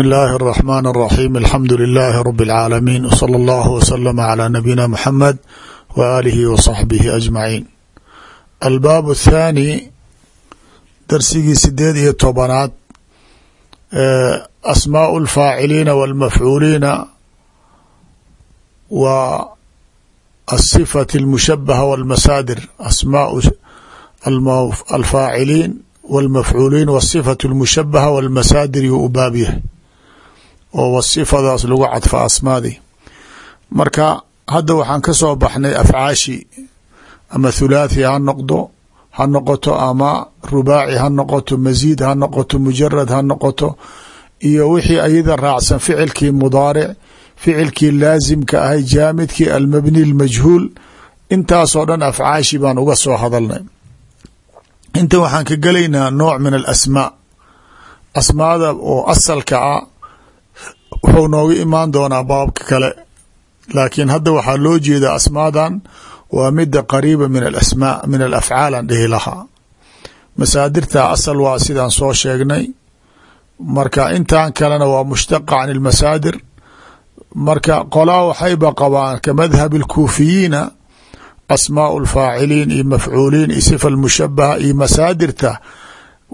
bsmi اllahi الرحman الرaxيm alxamdu لilaahi rb اlcaalamiin wslى اllah wslm عlى nabiyina mxamed w alihi w صaxbihi ajmaciin albaab الthaani darsigii sideed iyo tobanaad asmaaء اlfaaciliina wاlmafcuuliina wa aلصifaة اlmushabaha wاlmasaadir asmaaء alfaaciliin wاlmafcuuliin wالصifaة اlmushabaha wاlmasaadir yuu u baab yahay oo wasifadaas lagu cadfa asmaadii marka hadda waxaan ka soo baxnay afcaashi ama thulaathi ha noqdo ha noqoto ama rubaaci ha noqoto masiid ha noqoto mujarad ha noqoto iyo wixii ayada raacsan ficilkii mudaaric ficilkii laasimka ahay jaamidkii almabni اlmajhuul intaasoo dhan afcaashi baan uga soo hadalnay. Inta waxaan ka gelaynaa nooc min alasmaa asmaada oo asalka ah wuxuu nooga imaan doonaa baabka kale. Laakiin hadda waxaa loo jeedaa asmaadan waa mida qariiba min aasmaa min alafcaal aan dhihi lahaa. Masaadirta asal waa sidaan soo sheegnay. Marka intan kalena waa mushtaqa can ilmasaadir marka qolaa waxayba qabaan ka madhab alkuufiyiina asmaau alfaaciliin iyo mafcuuliin iyo sifa almushabaha iyo masaadirta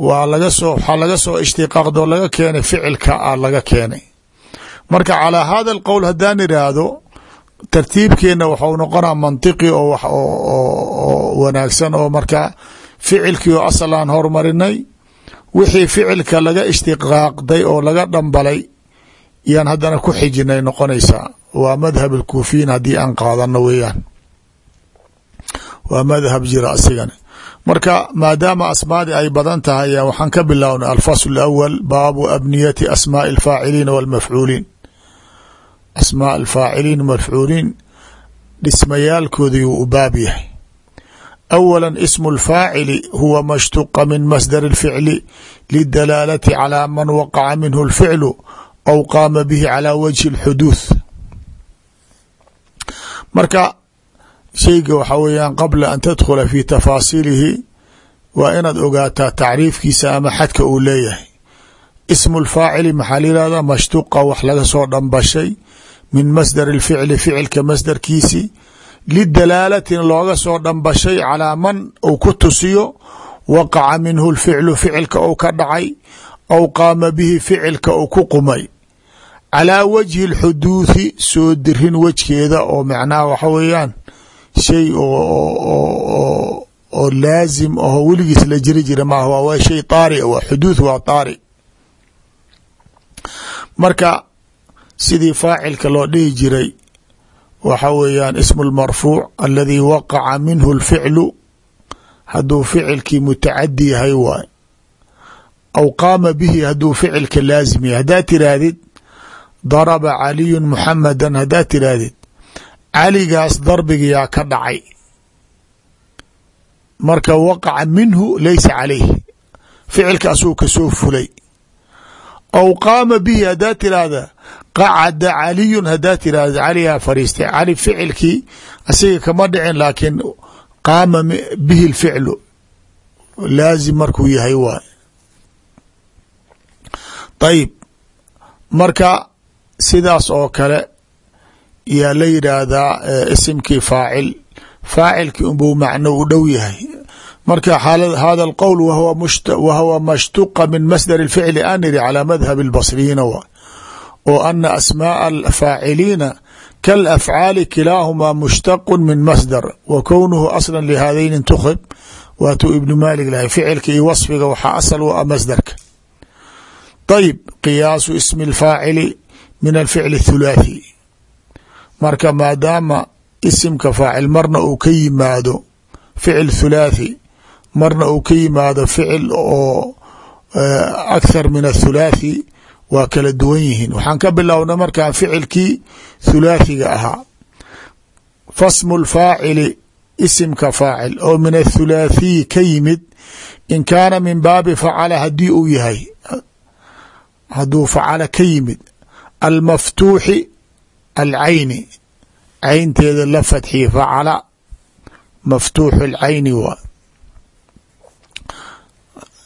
waa laga soo waxaa laga soo ishtiqaaqdo laga keenay ficilka a laga keenay marka calىa hada اlqowl haddaan iraahdo tartiibkeena waxau noqonaa mantiqi oo wanaagsan oo marka ficilkii oo asal aan hormarinay wixii ficilka laga ishtiqaaqday oo laga dhambalay yaan haddana ku xijinay noqonaysaa waa madhab اlkuufiyiin haddii aan qaadano weeyaan waa madhab jira asigani marka maadaama asmaadi ay badan tahay waxaan ka bilownay alfasl اlأwl baabu abniyati asmaaءi اlfaaciliina wاlmafcuuliin asmaa alfaaciliin mafcuuliin dhismayaalkoodii wuu u baab yahay awala ismu اlfaacili huwa ma shtuqa min masdar اlficli lidalaalati calى man waqaca minhu اlficlu aw qaama bihi calى wajhi اlxuduuth marka sheyga waxaa weeyaan qabla an tadkhula fi tafaasiilihi waa inaad ogaataa tacriifkiisa ama xadka uu leeyahay ismu lfaacili maxaa layihahda mashtuqa wax laga soo dhambashay min masdar اlficli ficilka masdarkiisi lidalaalatin looga soo dhambashay calaa man uu ku tusiyo waqaca minhu lficlu ficilka uu ka dhacay aw qaama bihi ficilka uu ku qumay. Calaa wajhi اlxuduuthi soo dirin wejkeeda oo macnaha waxa weeyaan shay oo laazim aho weligiis la jiri jira maaha waa shay taari waa xuduuth waa taari. Marka sidii faacilka loo dhihi jiray waxa weeyaan ismu lmarfuuc aladii waqaca minhu lficlu hadduu ficilkii mutacadi yahay waay. Aw qaama bihi hadduu ficilka laazim yahay. Haddaad tiraahdid daraba caliyun muxamadan haddaad tiraahdid caligaas darbigayaa ka dhacay. Marka waqaca minhu laysa calayh ficilka asuu ka soo fulay. Aw qaama bihi haddaad tiraahda qacada caliyun haddaad tirahda caligaa fariistay cali ficilkii asiga kama dhicin laakiin qaama bihi lficlu laazim markuu yahay waay ayib marka sidaas oo kale yaa la yidhaahdaa isimkii faacil faacilkii unbuu macno u dhow yahay marka hada اlqowl wahwa mashtuqa min masdar اlficli an iri calى madhab اlbasriyiina w oo ana asmaaء alfaaciliina kalafcaali kilaahumaa mushtaqu min masdar wa kownuhu asla lihadayn intukhib waatuu ibnu maalik lahay ficilka iyo wasfiga waxaa asal u ah masdarka ayib qiyaasu ismi اlfaacili min alficl اthulaathi marka maadaama isimka faacil marna uu ka yimaado ficil thulaathi marna uu ka yimaado ficil oo akhar min athulaathi waa kala duwan yihiin. Waxaan ka bilowna markaan ficilkii thulaathiga ahaa. Fasmu lfaacili isimka faacil oo min athulaathiyi ka yimid in kaana min baabi facala haddii uu yahay. Hadduu facala ka yimid almaftuuxi alcayni. Caynteeda la fadxiye facala maftuuxu اlcayni waa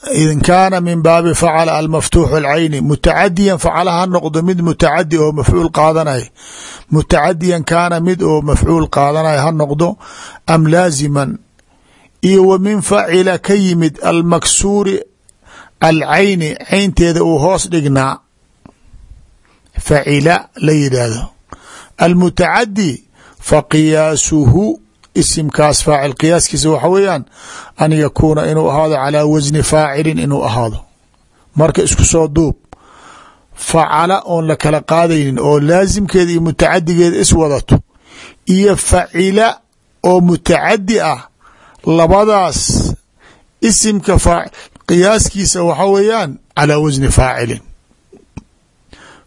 in kaana min baabi facala almaftuuxu alcayni mutacadiyan facala ha noqdo mid mutacadi oo mafcuul qaadanay mutacadiyan kaana mid oo mafcuul qaadanaya ha noqdo am laaziman iyo wa min facila ka yimid almaksuuri alcayni caynteeda uu hoos dhignaa facila la yidhaahdo almutacadi faqiyaasuhu isimkaas faacil qiyaaskiisa waxa weeyaan an yakuuna inuu ahaado calaa wasni faacilin inuu ahaado. Marka isku soo duub facala oon la kala qaadaynin oo laasimkeeda iyo mutacadigeeda is wadato iyo facila oo mutacadi ah labadaas isimka qiyaaskiisa waxa weeyaan calaa wasni faacilin.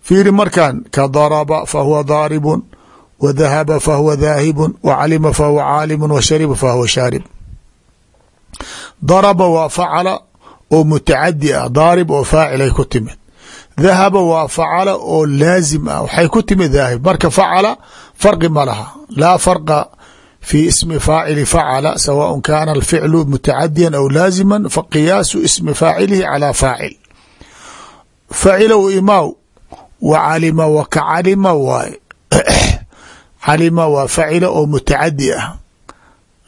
Fiiri markan ka daraba fahuwa daaribun w dahaba fahuwa daahibun w calima fahuwa caalimu w shariba fahuwa shaarib daraba waa facala oo mutacadi ah daarib oo faacilay ku timid dahaba waa facala oo laazim ah waxay ku timid daahib marka facala farqi ma laha laa farqa fi ismi faacili facala sawaء kana alficlu mutacadiya aw laazima faqiyaasu ismi faacilihi calى faacil facila w imaaw wa calima wa ka calima waa facila oo mutacadi ah.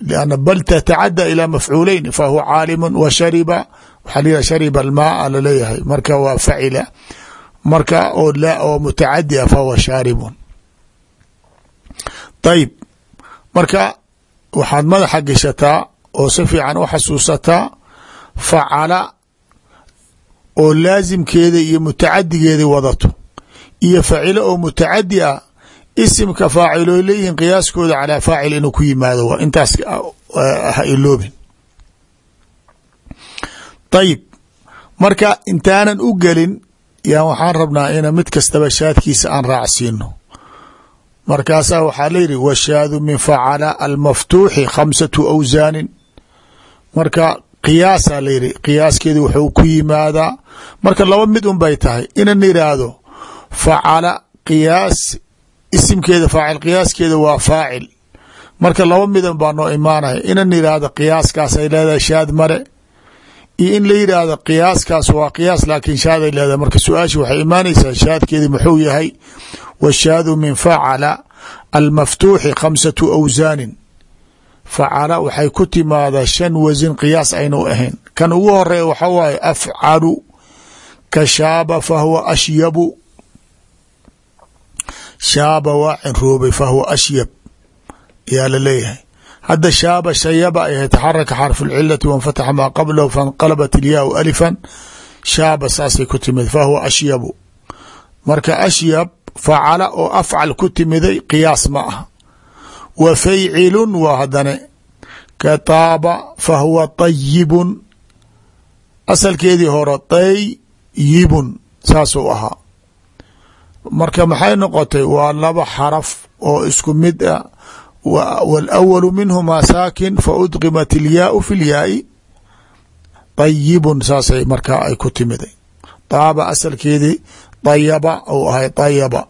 lanna bal tatacadى ilى mafcuuleyn fahuwa caalimu wa shariba waxaa la shariba almaaa la leeyahay marka waa facila marka oo mutacadi ah fahuwa shaaribun ayib marka waxaad madaxa geshataa oo si fiican u xasuusataa facala oo laasimkeeda iyo mutacadigeeda wadato iyo facilo oo mutacadi ah isimka faaciloo leeyihiin qiyaaskooda calaa faacil inuu ku yimaado waa intaas ha iloobin ayib marka intaanan u gelin yaa waxaan rabnaa ina mid kastaba shaadkiisa aan raacsiino. Markaasaa waxaa la yidhi washaadu min facala almaftuuxi khamsatu awsaanin. Marka qiyaasaa la yidhi qiyaaskeedi wuxuu ku yimaadaa. Marka laba mid un bay tahay inan yidhaahdo facala qiyaas isimkeeda faacil qiyaaskeeda waa faacil. Marka laba midan baa noo imaanaya inan yidhaahdo qiyaaskaas ay leedahay shaad mare iyo in la yidhaahdo qiyaaskaas waa qiyaas laakiin shaaday leedahay. Marka su'aasha waxay imaanaysaa shaadkeedi muxuu yahay washaadu min facala almaftuuxi khamsatu awsaanin. Facala waxay ku timaadaa shan wasin qiyaas aynu ahayn. Kan ugu horreeya waxa waaye afcalu ka shaaba fahuwa ashyabu shaaba waa cinroobay fahuwa ashyab. Yaa la leeyahay hadda shaaba shayaba ay ahay taxaraka xarfu lcilati wanfataxa maa qablahu fainqalabat ilyaau alifan. Shaaba saasay ku timid fahuwa ashyabu. Marka ashyab facala oo afcal ku timiday qiyaas ma ah wa faycilun waa hadane ka taaba fahuwa طayibun asalkeedii hore tayyibun saasuu ahaa marka maxay noqotay waa laba xaraf oo isku mid ah wاlأwalu minhumaa saakin faudqimat ilyaau fi lyaai طayibun saasay markaa ay ku timiday taaba asalkeedii dayaba ou ahay dayaba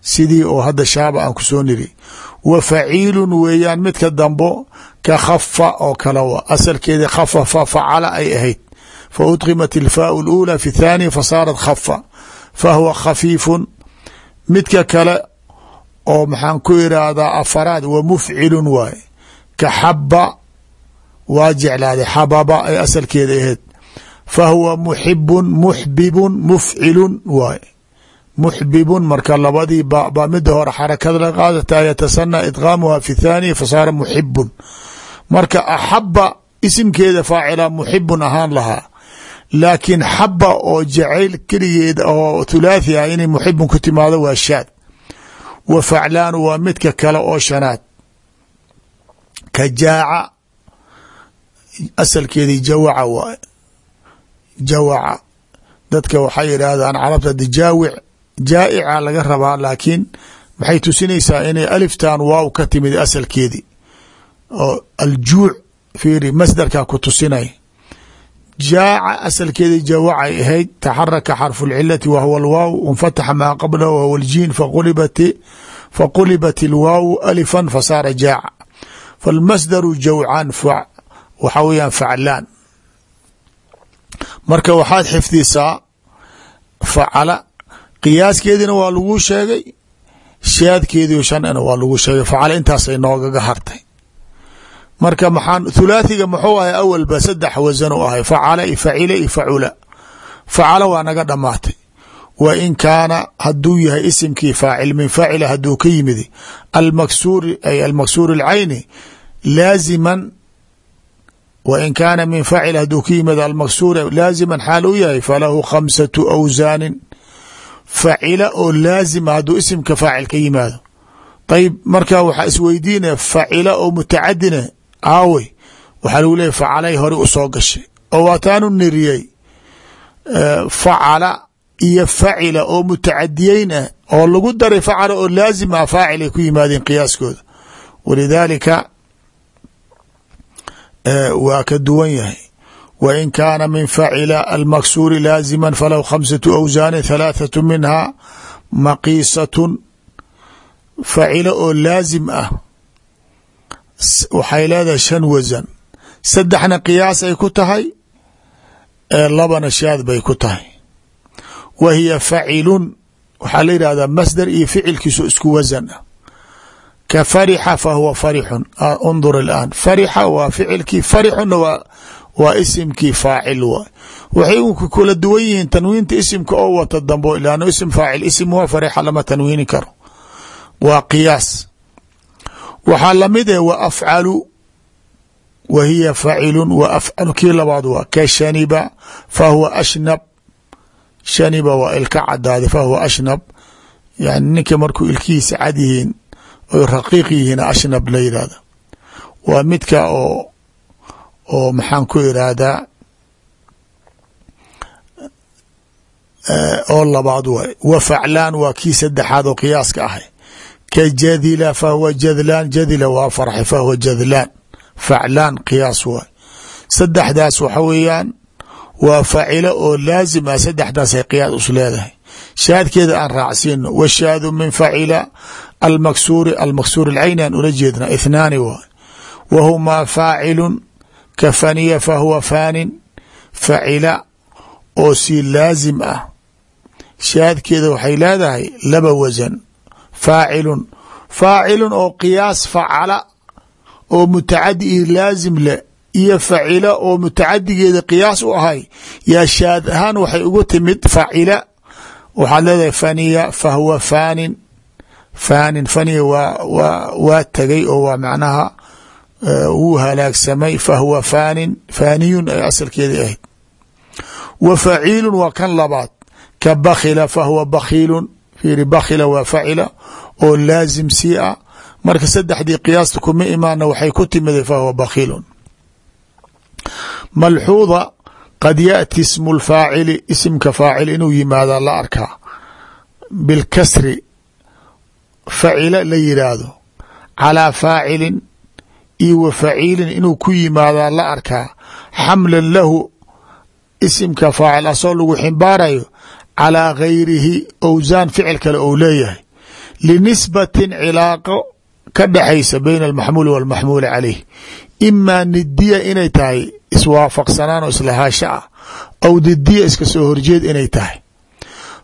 sidii oo hadda shaaba aan ku soo niri wa faciilun weeyaan midka dambo ka khafa oo kale wa asalkeedii khafafa facala ay ahayd fa udqimat ilfaau اlأulى fi thaaniya fasaarat khafa fahuwa khafiifun midka kale oo maxaan ku iraahdaa afaraad wa mufcilun waaye ka xaba waa jeclaaday xababa ay asalkeeda ahayd. Fahuwa muxibun muxbibun mufcilun waaye muxbibun marka labadii baa mida hore xarakada la qaadataa yatasana idqaamuha fi thaaniya fasaara muxibun marka axaba isimkeeda faacila muxibun ahaan lahaa laakiin xaba oo jacayl keligeed oo thulaathi ah inay muxibun ku timaado waa shaad. Wa faclaanu waa midka kale oo shanaad. Ka jaaca asalkeedii jawaca waay jawaca. Dadka waxay yidhaahdaan carabta de jaawic jaa'ica laga rabaa laakiin maxay tusinaysaa inay aliftan waaw ka timid asalkeedii oo aljuuc fiiri masdarkaa ku tusinay jaaca asalkeedii jawacay ahayd taxaraka xarfu lcilati wa huwa alwaaw infataxa maa qablahu wahuwa aljiin faqulibat faqulibat ilwaaw alifan fasaara jaaca falmasdaru jawcan waxaa weyaan faclaan. Marka waxaad xifdisaa facala qiyaaskeediina waa laguu sheegay shaadkeediio shanna waa lagu sheegay facala intaasay noogaga hartay marka maxaan thulaathiga muxuu ahay awalba saddex wasan u ahay facala facila i facula. Waa naga dhamaatay. Wa in kaana haduu yahay isimkii faacil min facila haduu ka yimid almaksuuri ay almaksuur اlcayni laaziman wa in kaana min facil haduu ka yimid almaksuur laaziman xaal u yahay falahu khamsatu awsaanin. Facila oo laazima hadduu isimka faacil ka yimaado. Ayb marka waxaa isweydiinaya facila oo aawey waxaa lagu leeyay facalay hore u soo gashay oo waataanu niriyey facala iyo facila oo mutacadiyeyn ah oo lagu daray facala oo laazim ah faacil ay ku yimaadeen qiyaaskooda. Walidaalika waa ka duwan yahay. W in kaana min facila almaksuuri laazima falahu khamsatu awsaanin halaathatu minha maqiisatun facilo oo laazim ah waxay leedahay shan wasan saddexna qiyaas ay ku tahay labana shaad bay ku tahay. Wa facilun waxaa la yidhahdaa masdar iyo ficilkiisu isku wasan ah. Ka farixa fahuwa farixun. Undur ilaan farixa waa ficilkii farixuna waa waa isimkii faacil waay. Waxay unka kula duwan yihiin tanwiinta isimka oo wata dambo ilaano isim faacil isim waa farixa lama tanwiini karo. Waa qiyaas waxaa la mid eh wa afcalu wa hiya facilun wa afcalu kii labaad waa ka shaniba fahuwa ashnab. Shaniba waa ilka cadaaday fahuwa ashnab. Yani ninka markuu ilkihiisa cad yihiin oy raqiiq yihiin ashnab la yidhahda waa midka oo oo maxaan ku irahdaa oo labaad waay. Wa faclaan waa kii saddexaad oo qiyaaska ahay ka jadila fahuwa jadlaan jadila waa farxi fahuwa jadlaan faclaan qiyaas waay saddexdaas waxa weeyaan waa facilo oo laazim ah saddexdaasay qiyaas us leedahay shaadkeeda aan raacsiino washaadu min facila almaksuuri almaksuur alcayni aan ula jeedna ithnaani waay wa humaa faacilun ka faniya fahuwa faanin facila oo si laazim ah shaadkeeda waxay leedahay laba wasan faacilun. Faacilun oo qiyaas facala oo mutacadi iyo laazim leh iyo facila oo mutacadigeeda qiyaas u ahay yaa shaad ahaan waxay ugu timid facila waxaad leedahay faniya fahuwa faanin. Faanin faniya waa waa tegay oo waa macnaha wuu halaagsamay fahuwa faanin faaniyun ay asalkeedii ahayd. Wa faciilun waa kan labaad ka bakhila fahuwa bakhiilun fiiri bakhila waa facila oo laazim sii ah marka saddexdii qiyaasta kuma imaana waxay ku timiday fahuwa bakhiilun malxuuda qad yaأti ismu lfaacili isimka faacil inuu yimaada la arkaa bilkasri facila la yidhaahdo calىa faacilin iyo wa faciilin inuu ku yimaadaa la arkaa xamlan lahu isimka faacil asoo lagu ximbaarayo calىa gayrihi owsaan ficil kale ou leeyahay. Linisbatin cilaaqo ka dhexaysa bayna almaxmuuli walmaxmuuli calayh. Imaa nidiya inay tahay iswaafaqsanaan oo islahaasho ah aw didiya iska soo horjeed inay tahay.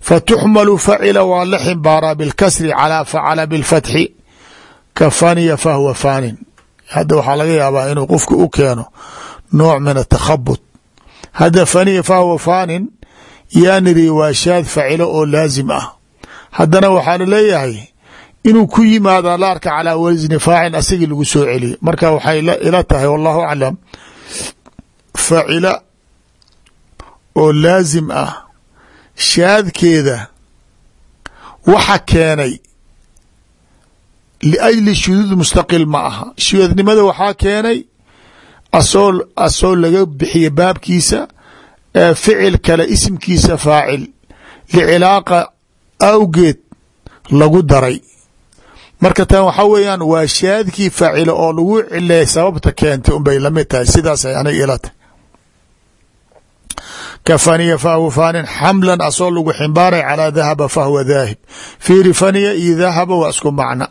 Fa tuxmalu facila waa la ximbaaraa bilkasri calaa facala bilfatxi ka faniya fahuwa faanin. Hadda waxaa laga yaabaa inuu qofka u keeno nooc min atakhabut hadda faniya fahuwa faanin yaa niri waa shaad facilo oo laazim ah. Haddana waxaa la leeyahay inuu ku yimaada la arka calaa wasni faacil asagii lagu soo celiye marka waxay ila tahay wallahu aclam facila oo laazim ah shaadkeeda waxa keenay liajli shuduud mustaqil ma aha. Shuduudnimada waxaa keenay asoo asoo laga bixiya baabkiisa ficil kale isimkiisa faacil licilaaqa awgeed lagu daray. Marka tan waxaa weeyaan waa shaadkii faacilo oo lagu cileeyay sababta keentay unbay la mid tahay. Sidaasay anay ila tahay. Ka faniya fahuwa faanin xamlan asoo lagu ximbaaray calaa dahaba fahuwa daahib. Fiiri faniya iyo dahaba waa isku macna.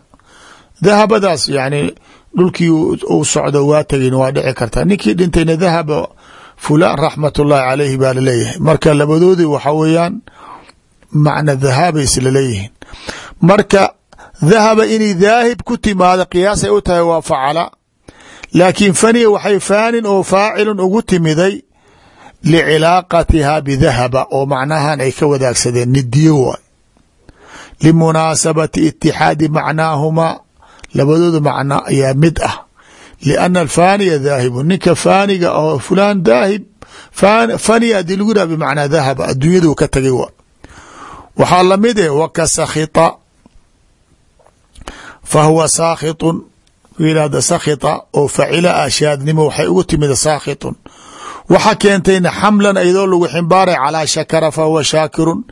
Dahabadaas yani dhulkii uu socdo waa tegin waa dhici ninkii dhintayna dahaba fulaan raxmat ullaahi caleyhi baa la leeyahay marka labadoodii waxa weeyaan macna dahaabay isla leeyihiin. Marka dahaba inay daahib ku timaado qiyaasay u tahay waa facala laakiin faniya waxay faanin oo faacilun ugu timiday licilaaqatihaa bidahaba oo macnahan ay ka wadaagsadeen nidiyo waay. Limunaasabati itixaadi macnaahumaa labadooda macna ayaa mid ah lianna alfaaniya daahibu ninka faaniga oo fulaan daahib faniya haddii lagu yihah bimacnaa dahaba adduunyadu ka tagay wa waxaa la mid eh waka sakhita fa huwa saakhitun yihahda sakhita oo facila ah waxay ugu timid saakhitun waxa keentayna xamlan iyadoo lagu ximbaaray calaa shakara fa huwa shaakirun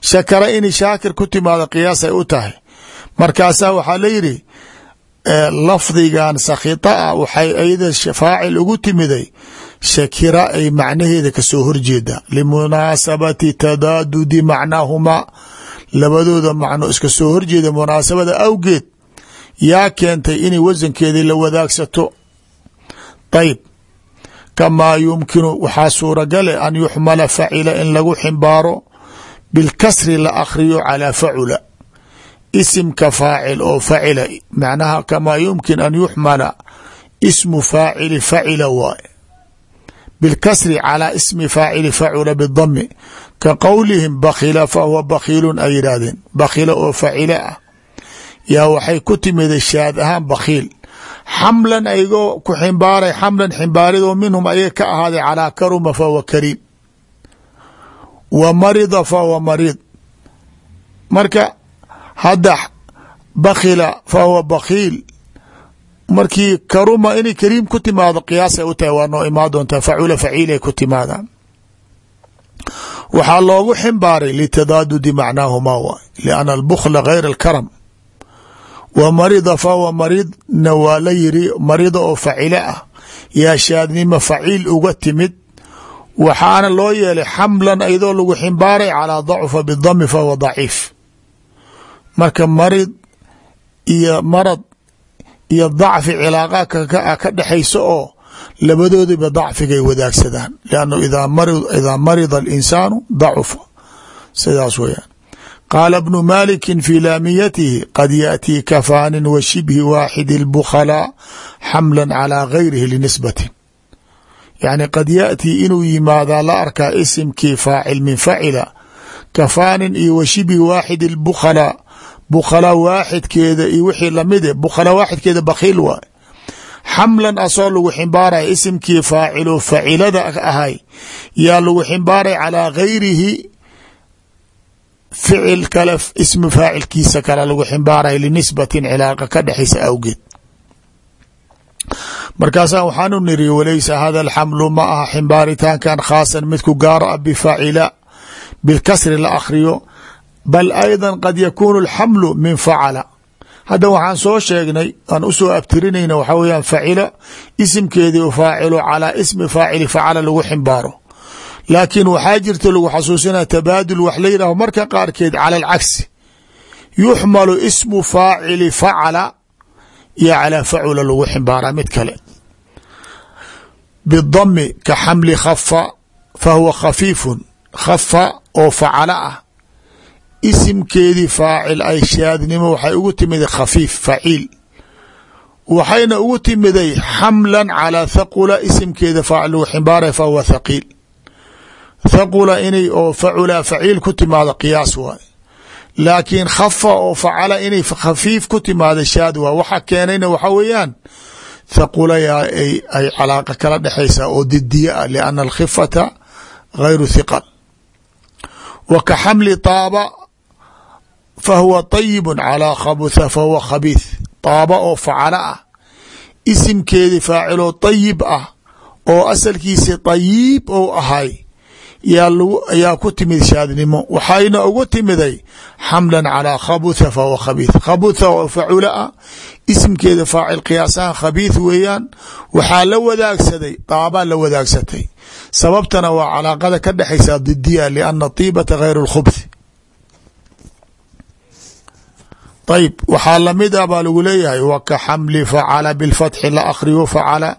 shakara inay shaakir ku timaado qiyaas ay u tahay markaasaa waxaa layidhi lafdigan sakhita ah waxay ayada faacil ugu timiday. Shakira ay macnaheeda ka soo horjeeda. Limunaasabati tadaadudi macnaahumaa labadooda macno iska soo horjeeda munaasabada awgeed. Yaa keentay inay wasankeedii la wadaagsato. Ayb kamaa yumkinu waxaa suuragale an yuxmala facila in lagu ximbaaro. Bilkasri la akhriyo calaa facula isimka faacil oo facila macnaha kamaa yumkin an yuxmala ismu faacili facila waay bilkasri calaa ismi faacili facula bidami ka qowlihim bakhila fahuwa bakhiilun ay yidhaahdeen bakhila oo facila ah. Yaa waxay ku timida shaad ahaan bakhiil xamlan ayagoo ku ximbaaray xamlan ximbaaridoo minhum ayay ka ahaaday calaa karuma fahuwa kariim wa marida fahuwa mariid marka hadda bakhila fahuwa bakhiil. Markii karuma inay kariim ku timaado qiyaasay u tahay waa noo imaan doontaa facula faciilay ku timaadaan waxaa loogu ximbaaray litadaadudi macnaahumaa waay lianna albukla gayr alkaram. Wa marida fahuwa mariidna waa la yiri marida oo facile ah. Yaa shaadnimo faciil uga timid. Waxaana loo yeelay xamlan iyadoo lagu ximbaaray calaa dacfa bidami fahuwa daciif marka marid iyo marad iyo dacfi cilaaqaa ka dhexaysa oo labadoodiba dacfigay wadaagsadaan. Lannu idaa marida alinsaanu dacufa sidaas weyaan qaala bnu malikin fii laamiyatihi qad yaatii kafaanin wa shibhi waaxidi اlbukhalaa xamlan calaa gayrihi linisbatin. Yani qad yaatii inuu yimaadaa la arkaa isimkii faacil min facila kafaanin iyo bukhalaa waaxidkeeda iyo wixii lamide bukhalaa waaxidkeeda bakhiil waay xamlan asoo lagu ximbaaraya isimkii faacilo facilada ahay yaa lagu ximbaaray calىa gayrihi ficil kale ismi faacilkiisa kale lagu ximbaaraya linisbatin cilaaqa ka dhexaysa awgeed. Markaasaa waxaanu niri walaysa hada alxamlu ma aha ximbaaritaankan khaasan midku gaaro a bifacila bilkasri la akhriyo bal ayda qad yakuunu alxamlu min facala. Hadda waxaan soo sheegnay aan u soo abtirinayna waxaa weyaan facila isimkeedii u faacilo calaa ismi faacili facala lagu ximbaaro. Laakiin waxaa jirta lagu xasuusinaya tabaadul wax la yidhaaho marka qaarkeed cala alcagsi. Yuxmalu ismu faacili facala iyo calaa facula lagu ximbaaraa mid kale. Bidami ka xamli khafa fa huwa khafiifun. Khafa oo facala ah isimkeedii faacil ay shaadnimo waxay ugu timiday khafiif faciil. Waxayna ugu timiday xamlan calaa thaqula isimkeeda faacil lagu ximbaaraya fa huwa thaqiil. Thaqula inay oo facula faciil ku timaado qiyaas waay laakiin khafa oo facala inay khafiif ku timaado shaad waay waxa keenayna waxa weeyaan thaqulayaa ay calaaqa kala dhexaysaa oo didiya ah lianna alkhifata gayru thiqal wa ka xamli taaba fahuwa طayibu calىa khabutha fahuwa khabiith taaba oo facalo ah isimkeedii faaciloo طayib ah oo asalkiisi طayiib ou ahay yaa ku timid shaadnimo waxayna ugu timiday xamla calىa khabutha fahuwa khabiith khabutha oo facula ah isimkeeda faacil qiyaasahan khabiith weeyaan waxaa la wadaagsaday taabaa la wadaagsatay sababtana waa calaaqada ka dhexaysa didiya liana طiibata gayr اlkhubth ayb waxaa la mid ah baa lagu leeyahay wa ka xamli facala bilfatxi la akhriyo facala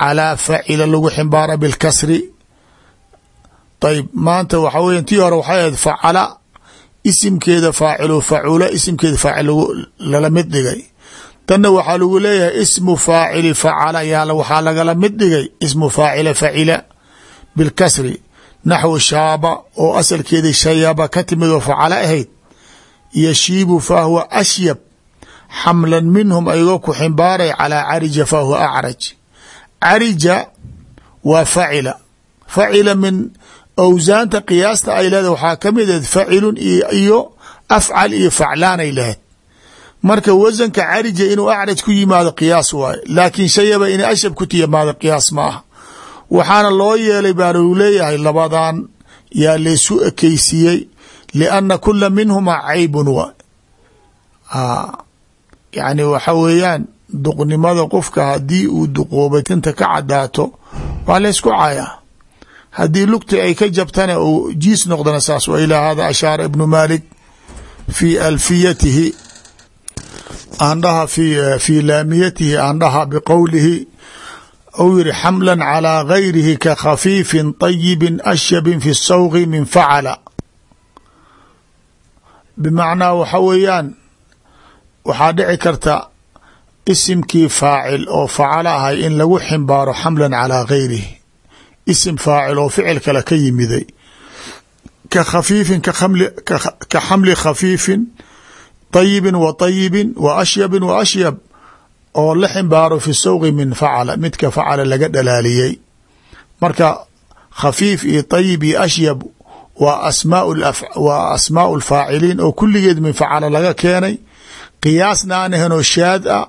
calaa facila lagu ximbaara bilkasri. Ayb maanta waxa weya tii hore waxay ahayd facala isimkeeda faacilo facula isimkeeda faacil lala mid dhigay. Tanna waxaa lagu leeyahay ismu faacili facala yaa waxaa lagala mid dhigay ismu faacila facila bilkasri naxwu shaaba oo asalkeedii shayaba ka timid oo facala ahayd yashiibu fahuwa ashyab xamlan minhum ayagoo ku ximbaaray calaa carija fahuwa acraj. Carija waa facila. Facila min awsaanta qiyaasta ay leedahay waxaa ka mid ahed facilun iyo afcal iyo faclaan ay lahayd marka wasanka carija inuu acraj ku yimaado qiyaas waaye laakiin shayaba inay ashab ku timaado qiyaas ma waxaana loo yeelay baa lagu leeyahay labadan yaa laysu ekeysiiyey lianna kula minhuma caybun wa yani waxa weeyaan duqnimada qofka haddii uu duqoobatinta ka cadaato waa laysku cayaa. Haddii lugti ay ka jabtana uu jiis noqdana saas wa ilaa hada ashaara ibnu malik fi alfiyatihi aandhaha fi laamiyatihi aandhaha biqowlihi ou yiri xamla calىa gayrihi ka khafiifin طayibi ashabin fi sawqi min facala bimacnaa waxa weeyaan waxaa dhici karta isimkii faacil oo facalo ahay in lagu ximbaaro xamlan calىa gayrihi isim faacil oo ficil kale ka yimiday ka khafiifin ka xamli khafiifin طayibin wa طayibin wa ashyabin wa ashyab oo la ximbaaro fi sawqi min facala midka facala laga dhalaaliyey marka khafiif iyo طayib iyo ashyab waa asmaau lfaaciliin oo kulligeed min facala laga keenay. Qiyaasna aan ahanoo shaad ah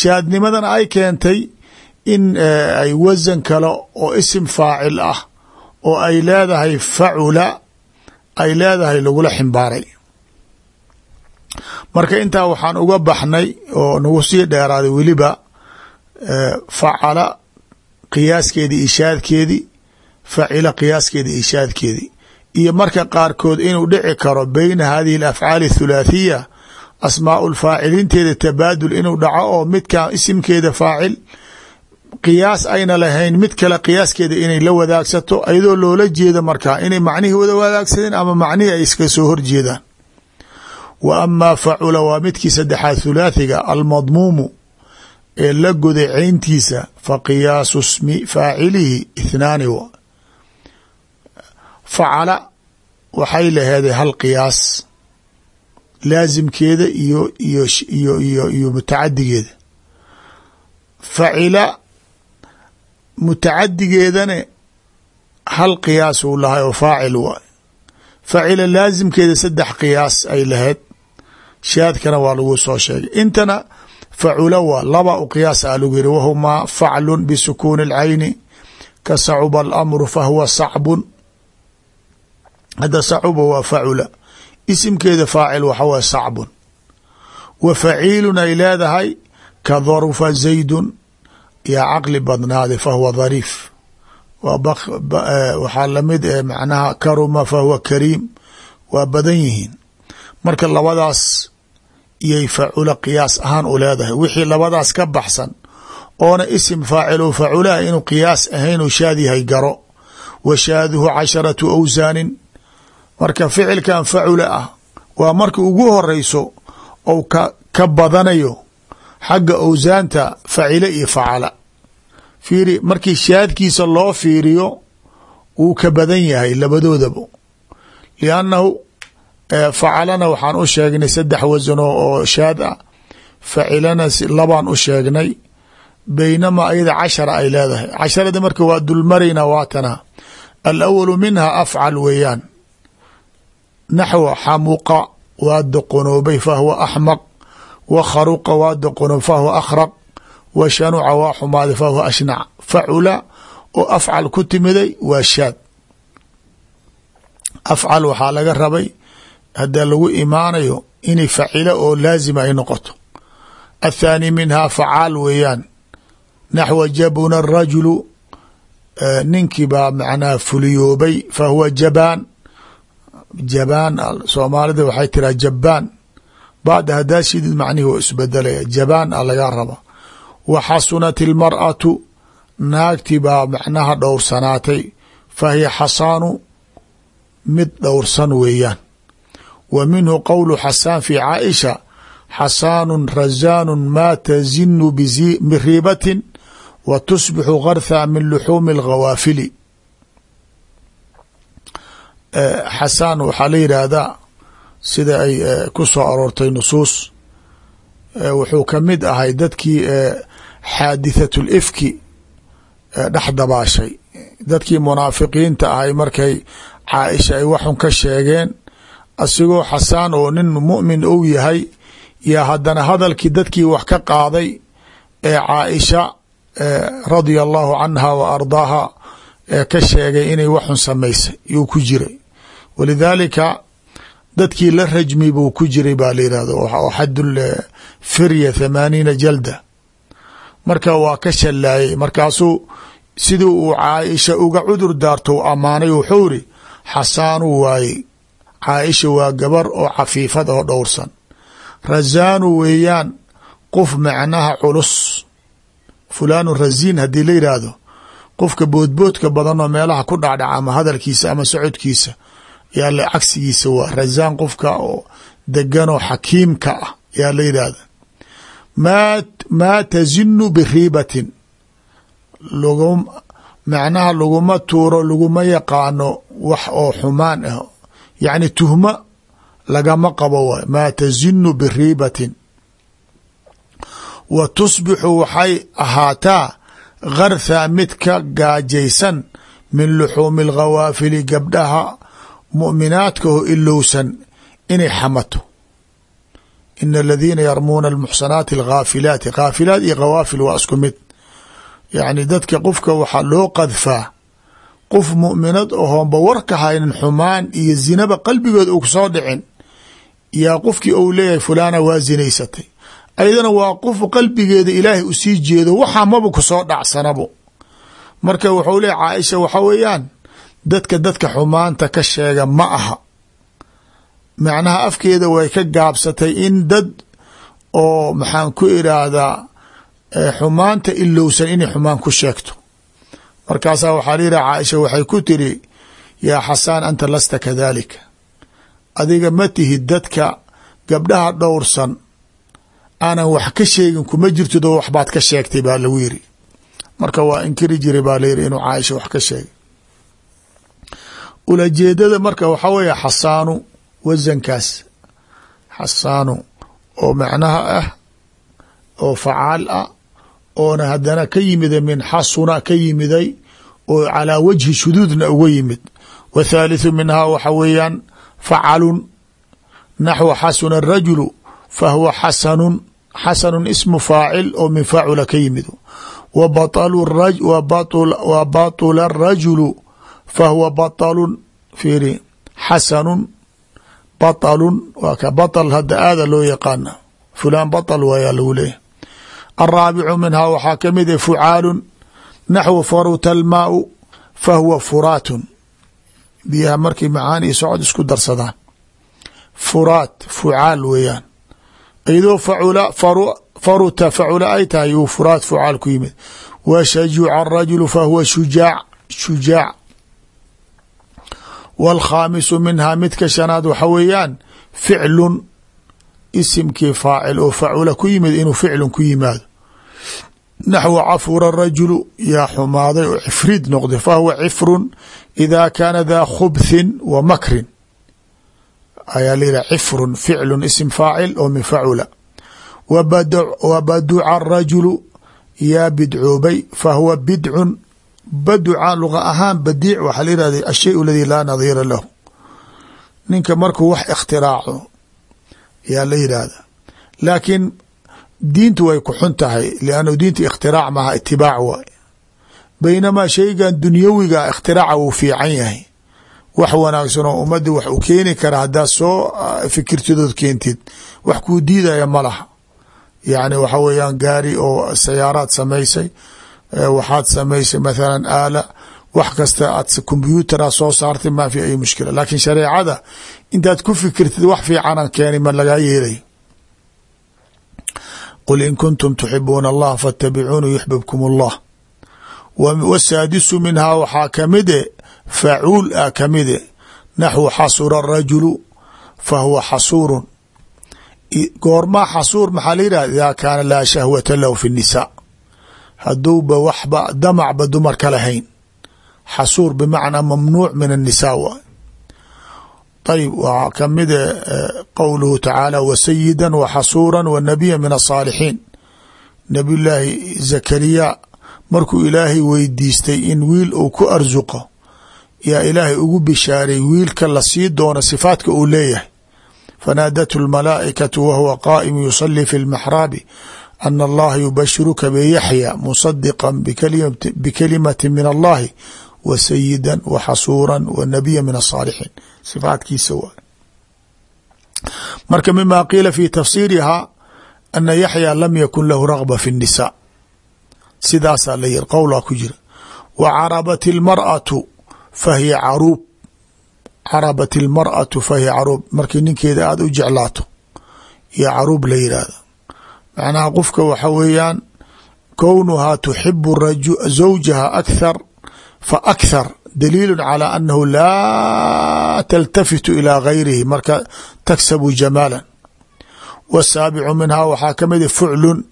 shaadnimadana ay keentay in ay wasan kale oo isim faacil ah oo ay leedahay facula ay leedahay lagula ximbaaray marka intaa waxaan uga baxnay oo nagu sii dheeraaday weliba facala qiyaaskeedii ishaadkeedii facila qiyaaskeedii ishaadkeedii iyo marka qaarkood inuu dhici karo beyna hadihi alafcaali athulaathiya asmaau lfaaciliinteeda tabaadul inuu dhaco oo midka isimkeeda faacil qiyaas ayna lahayn mid kale qiyaaskeeda inay la wadaagsato iyadoo loola jeedo markaa inay macnihii wada wadaagsadeen ama macnihii ay iska soo horjeedaan wa amaa facula waa midkii saddexaad thulaathiga almadmuumu ee la goday ceyntiisa fa qiyaasu smi faacilihi ithnaani w facala waxay laheeday hal qiyaas laasimkeeda iyo iyo iyo iyo iyo mutacadigeeda facila mutacadigeedana hal qiyaas uu lahay oo faacil waay facila laasimkeeda saddex qiyaas ay lahayd shaadkana waa lagu soo sheegay intana facula waa laba u qiyaas a lagu yiri wahumaa faclun bisukuuni اlcayni ka sacuba alamru fahuwa sacbun hadda sacuba waa facula isimkeeda faacil waxa waye sacbun. Wa faciilun ay leedahay ka darufa zaydun yaa caqli badnaaday fahuwa dhariif waxaa la mid eh macnaha karuma fahuwa kariim. Waa badan yihiin. Marka labadaas iyay facula qiyaas ahaan u leedahay. Wixii labadaas ka baxsan oona isim faacil o faculaha inuu qiyaas ahayn u shaad garo. Wa shaaduhu casharatu awsaanin marka ficilkan facula ah waa marka ugu horeyso ou ka ka badanayo xagga awsaanta facile iyo facala fiiri markii shaadkiisa loo fiiriyo wuu ka badan yahay labadoodaba. Liannahu facalana waxaan u sheegnay saddex wasan oo shaad ah. Facilana labaan u sheegnay. Beynama ayada cashara ay leedahay. Casharada marka waa dulmarayna waatana alawalu minha afcal weeyaan naxwa xamuqa waa doqonoobay fahuwa axmaq wa kharuqa waa doqonoob fahuwa akhraq wa shanuca waa xumaaday fahuwa ashnac facula oo afcal ku timiday waa shaad afcal waxaa laga rabay hadda lagu imaanayo inay facila oo laazima ay noqoto athaani minhaa facaal weeyaan naxwa jabuna arajulu ninkii baa macnaha fuliyoobay fahuwa jabaan jabaan soomaalida waxay tiraa jabaan. Bacda hadaa shidid macnihi oo isbedelaya. Jabaan a laga raba wa xasunat ilmar'atu naagti baa macnaha dhowrsanaatay fa hiya xasaanu mid dhowrsan weeyaan. Wa minhu qowlu xasaan fi caaisha xasaanu razaanu maa tazinu biriibatin wa tusbixu gartha min luxuumi alghawaafili xasaan waxaa la yidhaahdaa sida ay ku soo aroortay nusuus wuxuu ka mid ahay dadkii xaadithatu lifki dhex dabaashay. Dadkii munaafiqiinta ahay markay caaisha ay waxun ka sheegeen asigoo xasaan oo nin mu'min ou yahay yaa haddana hadalkii dadkii wax ka qaaday ee caaisha radia allahu canha wa ardaaha ee ka sheegay inay waxun samaysay yuu ku jiray walidaalika dadkii la rajmi buu ku jiray baa la yihahda oo xadul firya thamaaniina jalda. Marka waa ka shallaayay markaasuu sidii uu caaisha uga cudur daarto u ammaanay wuxuu iri xasaanu waayey. Caaisha waa gabar oo cafiifad oo dhowrsan. Razaanu weeyaan qof macnaha culus. Fulaanu raziin haddii la yidhaahdo qofka boodboodka badan oo meelaha ku dhacdhaca ama hadalkiisa ama socodkiisa yaa la cagsigiisa waa razaan qofka oo deganoo xakiimka ah yaa la yidhaahda maa maa tazinu biriibatin. Lg macnaha laguma tuuro laguma yaqaano wax oo xumaan ah. Yacni tuhmo lagama qabo waay maa tazinu biriibatin. Wa tusbixu waxay ahaataa garthaa mid ka gaajaysan min luxuumi alghawaafili gabdhaha mu'minaadka oo ilowsan inay xamato. Ina aladiina yarmuuna almuxsanaati alghaafilaati khaafilaat iyo khawaafil waa isku mid. Yacni dadka qofka waxaa loo qadfaa qof mu'minad ahoonba warka haynin xumaan iyo zinaba qalbigeeda uu ku soo dhicin. Yaa qofkii ou leeyahay fulaana waa zinaysatay. Ayadana waa qof qalbigeeda ilaahay u sii jeedo waxaa maba ku soo dhacsanabo. Marka wuxuu leeyahy caaisha waxa weeyaan dadka dadka xumaanta ka sheega ma aha. Macnaha afkeeda way ka gaabsatay in dad oo maxaan ku iraahdaa xumaanta ilowsan inay xumaan ku sheegto. Markaasaa waxaa la yidhaha caaisha waxay ku tiri yaa xasaan anta lasta kadalika adiga ma tihid dadka gabdhaha dhowrsan aanan wax ka sheegin kuma jirtid oo waxbaad ka sheegtay baa lagu yiri marka waa inkiri jiray baa layiri inuu caaisha wax ka sheegay ulajeedada marka waxaa weeye xasaanu wasankaas xasaanu oo macnaha ah oo facaal ah oona haddana ka yimida min xasuna ka yimiday oo calaa wajhi shuduudna uga yimid. Wa thaalithu minhaa waxa weeyaan facalun naxwa xasuna arajulu fa huwa xasanun xasanun ismu faacil oo min faacula ka yimid wa batula arajulu fa huwa baطalun fiiri xasanun baطalun waa ka baطal hadda aada loo yaqaana fulaan baطal waayaa lagu leeyahy alraabicu minhaa waxaa ka mid a fucaalun naxwu faruta almaau fa huwa furaatun biyaha markay macaan iyo socod isku darsadaan furaat fucaal weeyaan iyadoo facula faruta facula ay tahay uu furaat fucaal ku yimid wa shajuuca arajulu fa huwa shujaac shujaac wاlkhaamisu minhaa midka shanaad waxa weeyaan ficlun isimkii faacil oo facula ku yimid inuu ficlun ku yimaado naxwu cafura rajulu yaa xumaaday oo cifriid noqday fahuwa cifrun ida kaana daa khubthin wa makrin ayaa la yidhah cifrun ficlun isim faacil oo min facula wa baduca arajulu yaa bidcoobay fahuwa bidcun baduca luqa ahaan badiic waxaa la yihahda ashay aladi laa nadiira lahu. Ninka markuu wax ikhtiraaco yaa la yidhaahda laakiin diintu way ku xun tahay liannu diinta ikhtirac maaha itibaac waay. Baynamaa shaygan dunyawiga ikhtiraca wuu fiican yahay. Wax wanaagsan oo ummadda wax u keeni kara haddaad soo fikirtidood keentid wax kuu diidaya ma laha. Yacni waxa weeyaan gaari oo sayaaraad samaysay waxaad samaysay mathalan aala wax kasta aad combyutara soo saartay maa fi ay mushkila. Laakiin shareecada intaad ku fikirtid wax fiicanan keeni ma lagaa yeelay. Qul in kuntum tuxibuuna allah faatabicuuni yuxbibkum allah wasaadisu minhaa waxaa kamide facuul a kamide naxwu xasura rajulu fa huwa xasuurun. Goormaa xasuur maxaa la yidhahda idaa kaana laa shahwata lahu fi الnisaa haduuba waxba damacba dumarka lahayn. Xasuur bimacnaa mamnuuc min annisaa waay. Ayb waxaa kamida eh, qowluhu tacaala wasayida waxasuura wanabiya min asaalixiin nabiy llaahi zakariya markuu ilaahay weydiistay in wiil uu ku arsuqo yaa ilaahay ugu bishaaray wiilka la sii doono sifaadka uu leeyahay. Fanaadathu lmalaaikatu wahuwa qaa'im yusalii fi lmaxraabi ana allaha yubashiruka beyaxya musadiqa bikalimati min allahi wa sayida wa xasuura wa nabiya min asaalixiin sifaadkiisa wa marka mima qiila fi tafsiirihaa ana yaxya lam yakun lahu ragba fi nisa sidaasaa la yiri qowlaa ku jira wa carabat ilmaratu fahiya caruub carabat ilmaratu fahiya caruub markii ninkeeda aada u jeclaato iyo caruub la yiraahda macnaha qofka waxa weeyaan kownuhaa tuxibu zawjaha akhar fa akhar daliilu calى anahu laa taltafitu ilaa gayrihi marka taksabu jamaala wasaabicu minhaa waxaa ka mida fuclun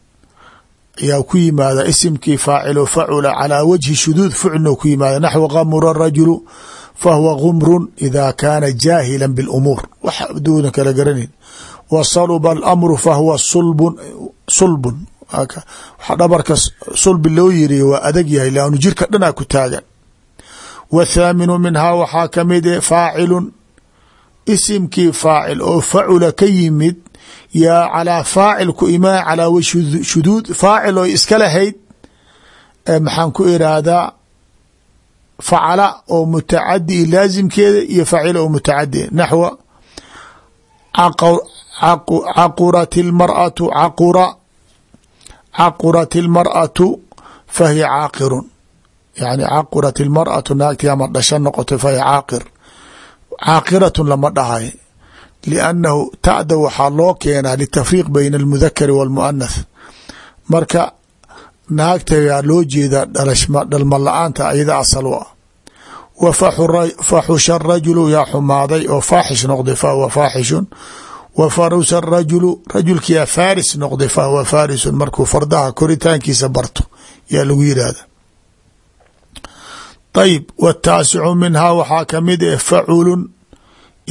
ayaa ku yimaada isimkii faacilo facula calaa wajhi shuduud fuclno ku yimaada naxwu gamura rajulu fahuwa gumrun ida kaana jaahila biاlumuur wax duudan kala garanin wa saluba alamru fahuwa sulbun sulbun. Waxa dhabarka sulbi loo yiriy waa adag yahay laanu jirka dhanaa ku taagan. Wathaaminu minhaa waxaa kamide faacilun isimkii faacil oo facula ka yimid yaa calaa faacil ku imaan calaa wajhi shuduud faacil oo iska lahayd maxaan ku iraahdaa facala oo mutacadi laasimkeeda iyo faacila oo mutacadi naxwa caqurat ilmaratu caqura caqurat ilmar'atu fahiya caaqirun yani caqurat ilmar'atu naagtii ama dhasho noqoto fahiya caaqir caaqiratun lama dhahay liannahu tacda waxaa loo keenaa litafriiq bayna almudakari walmu'anath marka naagtayaa loo jeedaa dhalma la'aanta ayada asal u ah wa faxusha rajulu yaa xumaaday oo faaxish noqday fahuwa faaxishun wa farusa rajulu rajulkiyaa faaris noqday fahuwa faarisun markuu fardaha koritaankiisa barto yaa lagu yidhaahda ayib wataasicu minhaa waxaa ka mid eh faculun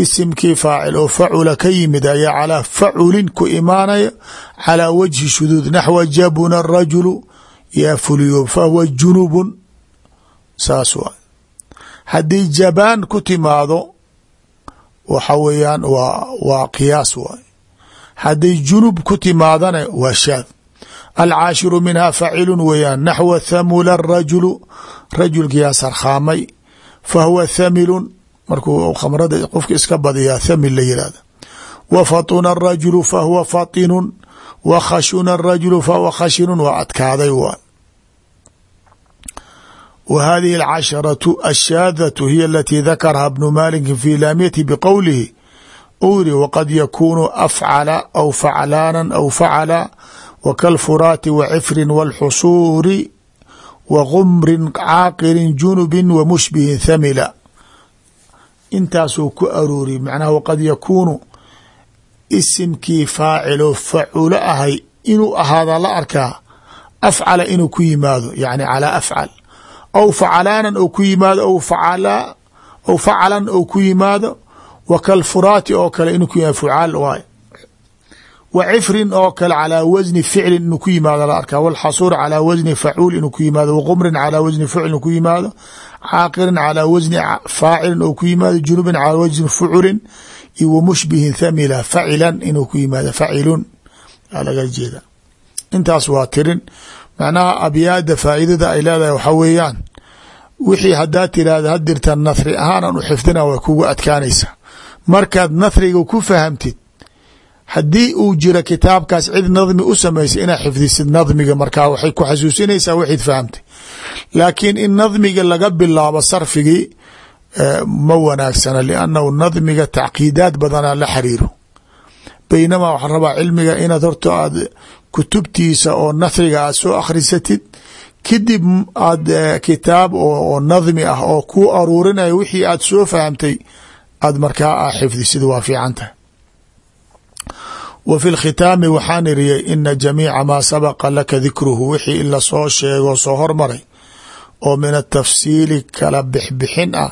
isimkii faacil oo facula ka yimid ayaa calaa faculin ku imaanaya calaa wajhi shuduud naxwa jabuna rajulu yaa fuliyo fahuwa junubun saas waa haddii jabaan ku timaado waxa weeyaan waa waa qiyaas waay. Hadday junub ku timaadana waa shaad. Alcaashiru minhaa facilun weeyaan naxwa thamula rajulu rajulkiyaa sarkhaamay fahuwa thamilun markuu khamrada qofka iska badiyaa thamil la yihahda wa fatuna rajulu fahuwa fatinun wa khashuna rajulu fahuwa khashinun waa adkaaday waa w hadihi alcasharatu ashaadatu hiya alatii dakaraha bnu maliki fi laamiyati bqowlihi uu yiri waqad yakunu afcala aw faclaana aw facala wakalfuraati wacifrin wاlxusuuri wa gumrin caaqirin junubin wa mushbihin thamila intaasuu ku arooriyey macnaha waqad yakuunu isimkii faaciloo faculo ahay inuu ahaada la arkaa afcala inuu ku yimaado yani calaa afcal aw facalaanan ou ku yimaado aw facala aw facalan ou ku yimaado wa kalfuraati oo kale inuu ku yimaado fucaal waay wa cifrin oo kale calaa wasni ficlin inuu ku yimaado la arkaa walxasuur calaa wasni facuul inuu ku yimaado waqumrin calaa wasni fucl inuu ku yimaado caaqirin calaa wasni faacilin ou ku yimaado junubin calaa wasni fuculin iyo wa thamila facilan inuu ku yimaado facilun aa laga jeeda intaas waa tirin macnaha abyaada faa'iidada ay leedahay waxaa weeyaan wixii haddaad tiraahda hadirta nathri ahaanan u xifdina way kugu adkaanaysaa. Markaad nathriga ku fahamtid haddii uu jiro kitaabkaas cid nadmi u samaysay inaad xifdisid nadmiga markaa waxay ku xasuusinaysaa waxayd fahamtay. Laakiin in nadmiga laga bilaabo sarfigii ma wanaagsana liannahu nadmiga tacqiidaad badanaa la xiriiro baynamaa waxaa rabaa cilmiga inaad horta aad kutubtiisa oo nathriga aad soo akhrisatid kadib aad kitaab oo nadmi ah oo kuu aruurinaya wixii aad soo fahamtay aad markaa a xifdisid. Waa fiican tahay. Wa fi lkhitaami waxaan iriyay ina jamiica maa sabaqa laka dikruhu wixii in la soo sheego soo hormaray oo min atafsiili kala bixbixin ah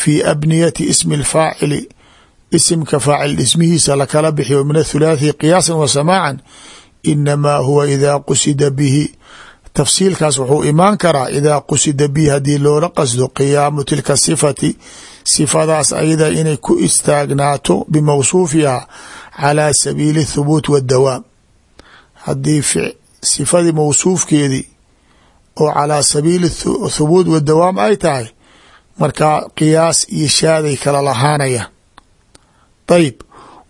fii abniyati ismi alfaacili isimka faacil dhismihiisa lakala bixiyo min athulaathi qiyaasan wa samaacan inamaa huwa idaa qusida bihi. Tafsiilkaas wuxuu imaan karaa idaa qusida bihi haddii loola qasdo qiyaamu tilka sifati sifadaas ayada inay ku istaagnaato bimawsuufiha calaa sabiili thubuut wadawaam haddii sifadii mawsuufkeedii oo calaa sabiili thubuut wadawaam ay tahay markaa qiyaas iyo shaaday kala lahaanayaan ayb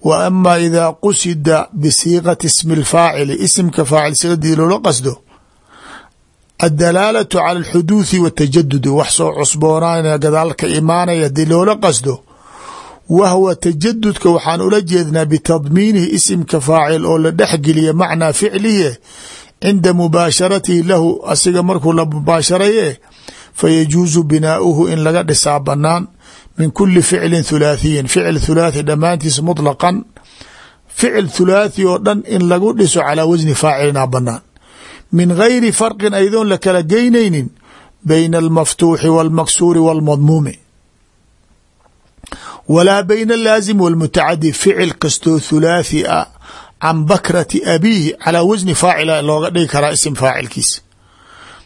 wa ama idaa qusida bisiiqati ismi اlfaacili isimka faacil sigadii loola qasdo addalaalatu cala alxuduuthi watajadudi wax soo cusboonaanaya gadaalka imaanaya haddii loola qasdo wahwa tajadudka waxaan ula jeednaa bitadmiinihi isimka faacil oo la dhexgeliya macnaa ficlihi cinda mubaasharatihi lahu asiga markuu la mubaasharaye fayajuusu binaauhu in laga dhisaa banaan min kuli ficlin thulaathiyin ficil thulaathi dhammaantiis muطlaqan ficil thulaathi oo dhan in lagu dhiso calaa wasni faacilina banaan min gayri farqin aydoon la kala geynaynin bayna almaftuuxi wاlmaksuuri wاlmadmuumi walaa bayna alaazim wاlmutacadi ficil kastoo thulaathi ah can bakrati abiihi calaa wasni faacila looga dhigi karaa isim faacilkiisa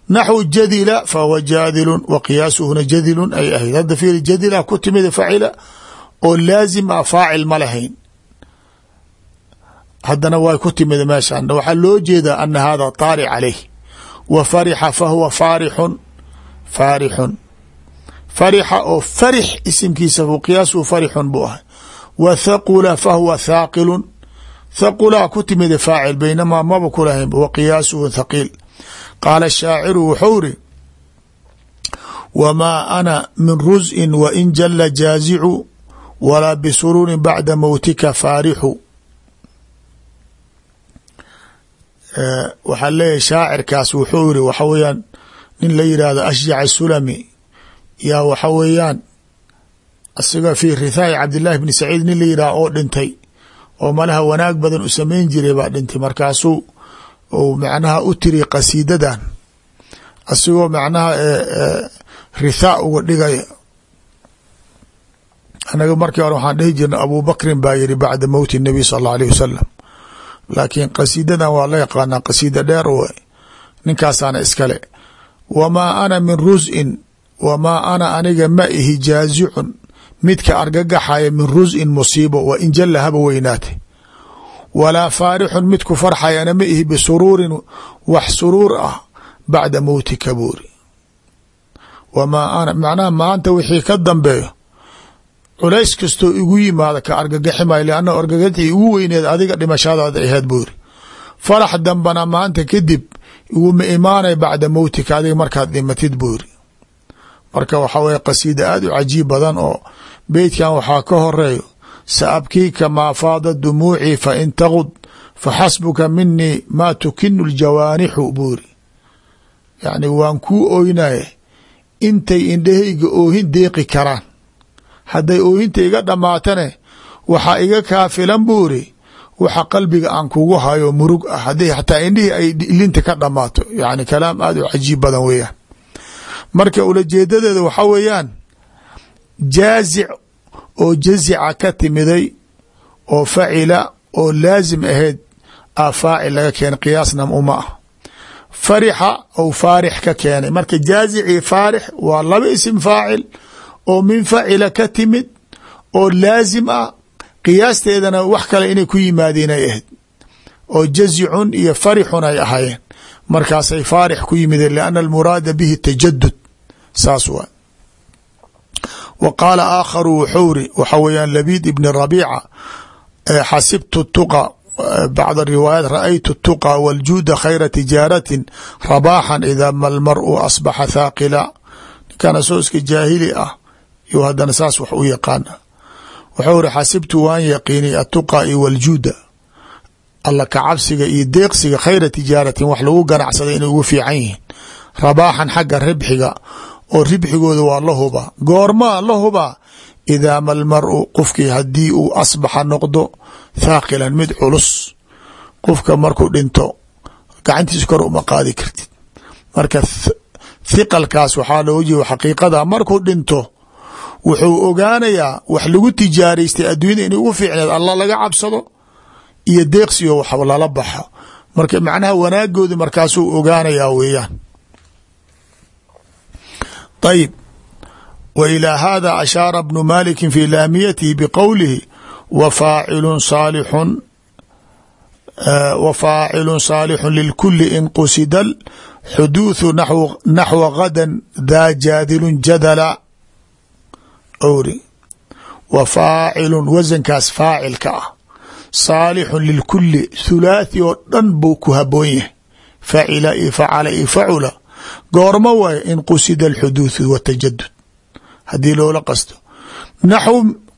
naxwu jadila fahuwa jaadilun wa qiyaasuhuna jadilun ay ahayd. Hadda fiiri jadila ku timida facila oo laazim ah faacil ma lahayn. Haddana way ku timida meeshan waxaa loo jeedaa ana hada taaric caleyh wa farixa fahuwa faarixun faarixun. Farixa oo farix isimkiisa qiyaasuhu farixun buu ahay wa thaqula fahuwa thaaqilun thaqula ku timida faacil baynamaa maba ku lahayn wa qiyaasuhu thaqiil qaala shaaciru wuxuu iri wamaa ana min rus'in wa in jala jaazicu walaa bisururin bacda mowtika faarixu. Waxaa leeyahy shaacirkaas wuxuu iri waxa weeyaan nin la yidhaahdo ashjac sulami yaa waxa weeyaan asiga fi rithaai cabdillahi bni saciid nin la yidhah oo dhintay oo malaha wanaag badan u samayn jiray baa dhintay markaasuu u macnaha u tiri qasiidadan asigoo macnaha rithaa uga dhigaya anaga markii hore waxaan dhihi jirna abubakrin baa yiri bacda mowti nabiy sal allau alيh wasalam laakiin qasiidadan waa la yaqaanaa qasiida dheer w ninkaasaana iskale wamaa ana min rus'in wamaa ana aniga ma ihi jaazicun. Midka argagaxaya min rus'in musiibo wa in jalla haba weynaatay walaa faarixun mid ku farxayana ma ihi bisuruurin wax suruur ah bacda mowti kabuuri. Wamaa ana macnaha maanta wixii ka dambeeyo culays kastoo igu yimaada ka argagaxi maayo lianna argagaxii igu weyneed adiga dhimashadaada aheed buu yiri farax dambana maanta kadib iguma imaanay bacda mowtika adiga markaad dhimatid buu yiri marka waxaa weye qasiida aad u cajiib badan oo beytkan waxaa ka horeeyo saabkiika maa faada dumuucii fain tagud faxasbuka minii maa tukinu ljawaanixu buu yiri yacni waan kuu oynaye intay indhahayga oohin deeqi karaan hadday oohinta iga dhammaatane waxaa iga kaafilan buu iri waxa qalbiga aan kugu hayo murug ah hadday xataa indhihii ay linta ka dhammaato yani kalaam aad u cajiib badan weeyaan marka ulajeedadeeda waxaa weeyaan jaazic oo jazica ka timiday oo facila oo laazim ahayd a faacil laga keenay qiyaasna uma ah. Farixa ou faarix ka keenay. Marka jaazicii faarix waa laba isim faacil oo min facila ka timid oo laazim ah qiyaasteedana wax kale inay ku yimaadeen ay ahayd. Oo jazicun iyo farixun ay ahaayeen. Markaasay faarix ku yimideen lianna almuraada bihi tajadud saas waa wa qaala aakharu wuxuu ri waxa weyaan labid ibni rabiica xasibtu tuqa bacda riwaayaat ra'aytu tuqa waljuuda khayra tijaaratin rabaaxan idaa ma lmaru asbaxa thaaqila ninkan asoo iska jaahili ah iyuu haddana saas wax u yaqaana. Wuxuu ri xasibtu waan yaqiinay atuqa iyo waljuuda alla ka cabsiga iyo deeqsiga khayra tijaaratin wax lagu ganacsada inay ugu fiican yihiin rabaaxan xagga ribxiga oo ribxigooda waa la hubaa goormaa la hubaa idaa ma almaru qofkii haddii uu asbaxa noqdo thaaqilan mid culus. Qofka markuu dhinto gacantiisa kor uma qaadi kartid. Marka hiqalkaas waxaa loo jeeda xaqiiqada markuu dhinto wuxuu ogaanayaa wax lagu tijaaraystay adduunyada inay ugu fiicneed allah laga cabsado iyo deeqsiyo wax lala baxo. Marka macnaha wanaagooda markaasuu ogaanayaa weeyaan ayib w ilى hada ashaara bnu maliki fi laamiyatihi bqowlihi wfaacilun saalixun wafaacilu saalixu lilkuli in qusidal xuduuthu naxwa gadan daa jaadilun jadala owri wa faacilun wasankaas faacilka ah saalixun lilkuli thulaathi oo dhan buu ku haboon yahay facila io facala io facula goormo waay in qusida alxuduuthu watajadud haddii loola qasto. Naxw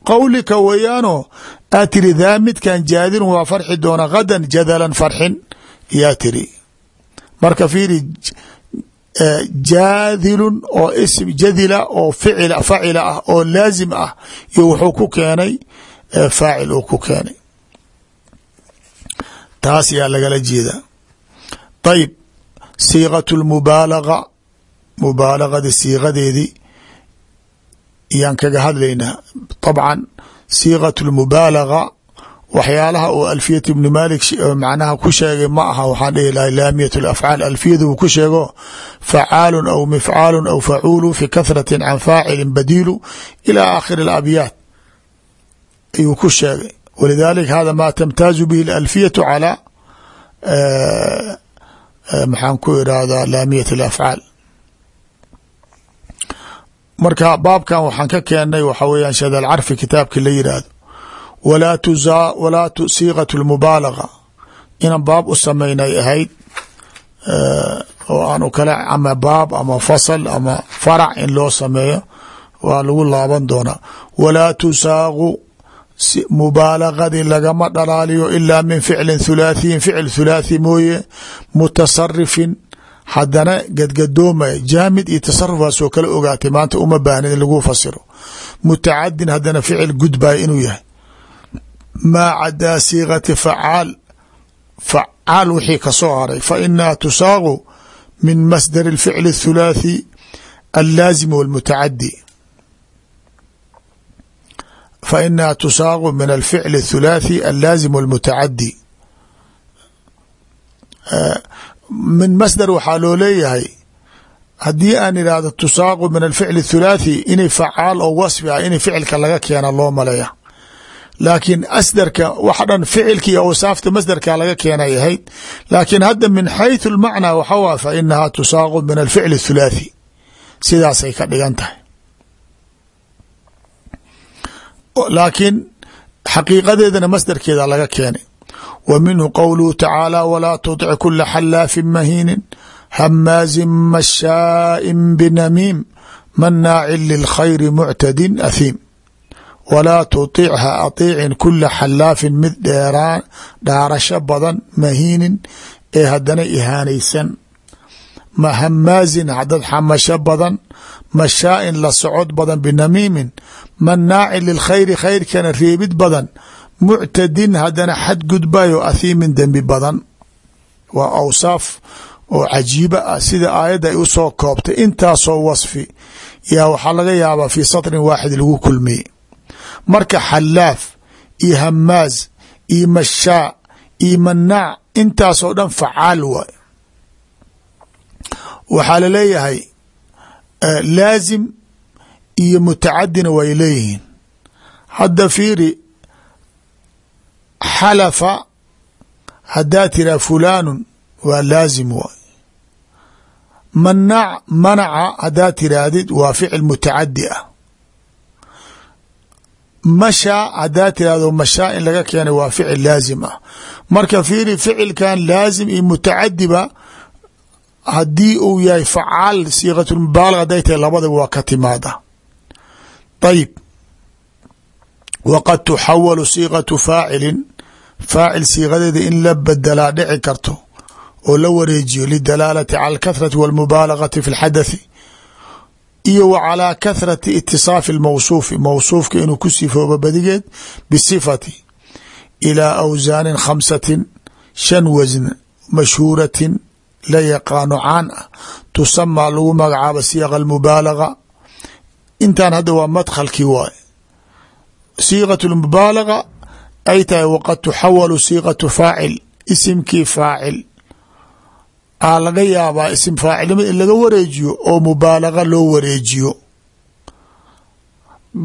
qowlika weeyaanoo aa tiri daa midkan jaadilun waa farxi doona gadan jadalan farxin. Yaa tiri marka fiiri jaadilun oo ism jadila oo ficila facila ah oo laazim ah iyo wuxuu ku keenay faacil uu ku keenay. Taas yaa lagala jeedaa. Ayib siiqat lmubaalaga mubaalagadi siiqadeedii yaan kaga hadlaynaa طabcan siiqaة اlmubaalaga waxyaalaha uu alfiyat ibni malik macnaha ku sheegay ma aha waxaan dhihi lahay laamiyat اlafcaal alfiyada uu ku sheego facaalu aw mifcaalu aw facuulu fi kahrati can faacili badiilu ilى aakhiri اabyaat ayuu ku sheegay walidalika hada ma tamtaazu bihi اlalfiyaة calى maxaan ku irahdaa laamiyat اlafcaal marka baabkan waxaan ka keennay waxa weeyaan shadal carfi kitaabkii la yidhaahdo walaa tuza walaa siiqat lmubaalaga. Inaan baab u samaynay ahayd oo aanu kale ama baab ama fasal ama farac in loo sameeyo waa lagu laaban doonaa. Walaa tusaaqu mubaalagadi lagama dhalaaliyo ilaa min ficlin thulaathiyin ficil thulaathi mooye mutasarifin haddana gadgadoomaya jaamid iyo tasarufaasoo kala ogaatay maanta uma baahnin in lagu fasiro mutacadin haddana ficil gudbaya inuu yahay maa cadaa siiqati facaal facaal wixii kasoo haray fa inaha tusaaqu min masdar اlficl الthulaathi allaazim wاlmutacadi fa inaha tusaaqu min alficl الthulaathi allaazim wاlmutacadi min masdar waxaa loo leeyahay haddii aan idhaahdo tusaaqu min alficl الthulaathi inay facaal oo wasfi ah in ficilka laga keena loo maleeya laakiin asdarka wax dhan ficilka iyo awsaafta masdarka laga keenay ahayd laakiin hadda min xayثu اlmacnaa waxa wa fa inaha tusaaqu min alficl الthulaathi sidaasay ka dhigan tahay laakiin xaqiiqadeedana masdarkeeda laga keenay. Wa minhu qowluhu tacaala walaa tudic kula xalaafin mahiinin hamaazin mashaa'in binamiim manaacin lilkhayri muctadin athiim. Walaa tudic ha atiicin kula xalaafin mid dheeraa dhaarasho badan mahiinin ee haddana ihaanaysan. Ma hamaazin hadad xamasho badan mashaaءin la socod badan binamiimin manaacin lilkhayri khayrkana reebid badan muctadin haddana xadgudbayo athiimin dembi badan. Waa awsaaf oo cajiiba ah sida aayadda ay u soo koobtay. Intaasoo wasfi yaa waxaa laga yaabaa fii satrin waaxid lagu kulmiyey marka xalaaf iyo hamaaz iyo mashaa iyo manaac intaasoo dhan facaal waay. Waxaa la leeyahay laazim iyo mutacadina way leeyihiin hadda fiiri xalafa haddaa tiraa fulaanu waa laazim waay manaac manaca haddaa tiraahdid waa ficil mutacadi ah mashaa haddaa tirahdo mashaa in laga keenay waa ficil laazim ah marka fiiri ficilkan laazim iyo mutacadiba haddii uu yahay facaal siiqatulmubaalaga haday tahay labadaba waa ka timaada ayib waqad tuxawalu siiqatu faacilin faacil siiqadeeda in la bedelaa dhici karto oo la wareejiyo lidalaalati cala alkathrati walmubaalagati fi lxadathi iyo wa calaa kathrati itisaafi lmawsuufi mawsuufka inuu ku sifoobo badigeed bisifati ilaa awsaanin khamsatin shan wasn mashhuuratin la yaqaano caan ah tusamaa lagu magacaabo siiqa almubaalaga. Intan hadda waa madkhalkii waay siiqat lmubaalaga ay tahay waqad tuxawalu siiqatu faacil isimkii faacil. Aa laga yaabaa isim faacilnimada in laga wareejiyo oo mubaalaga loo wareejiyo.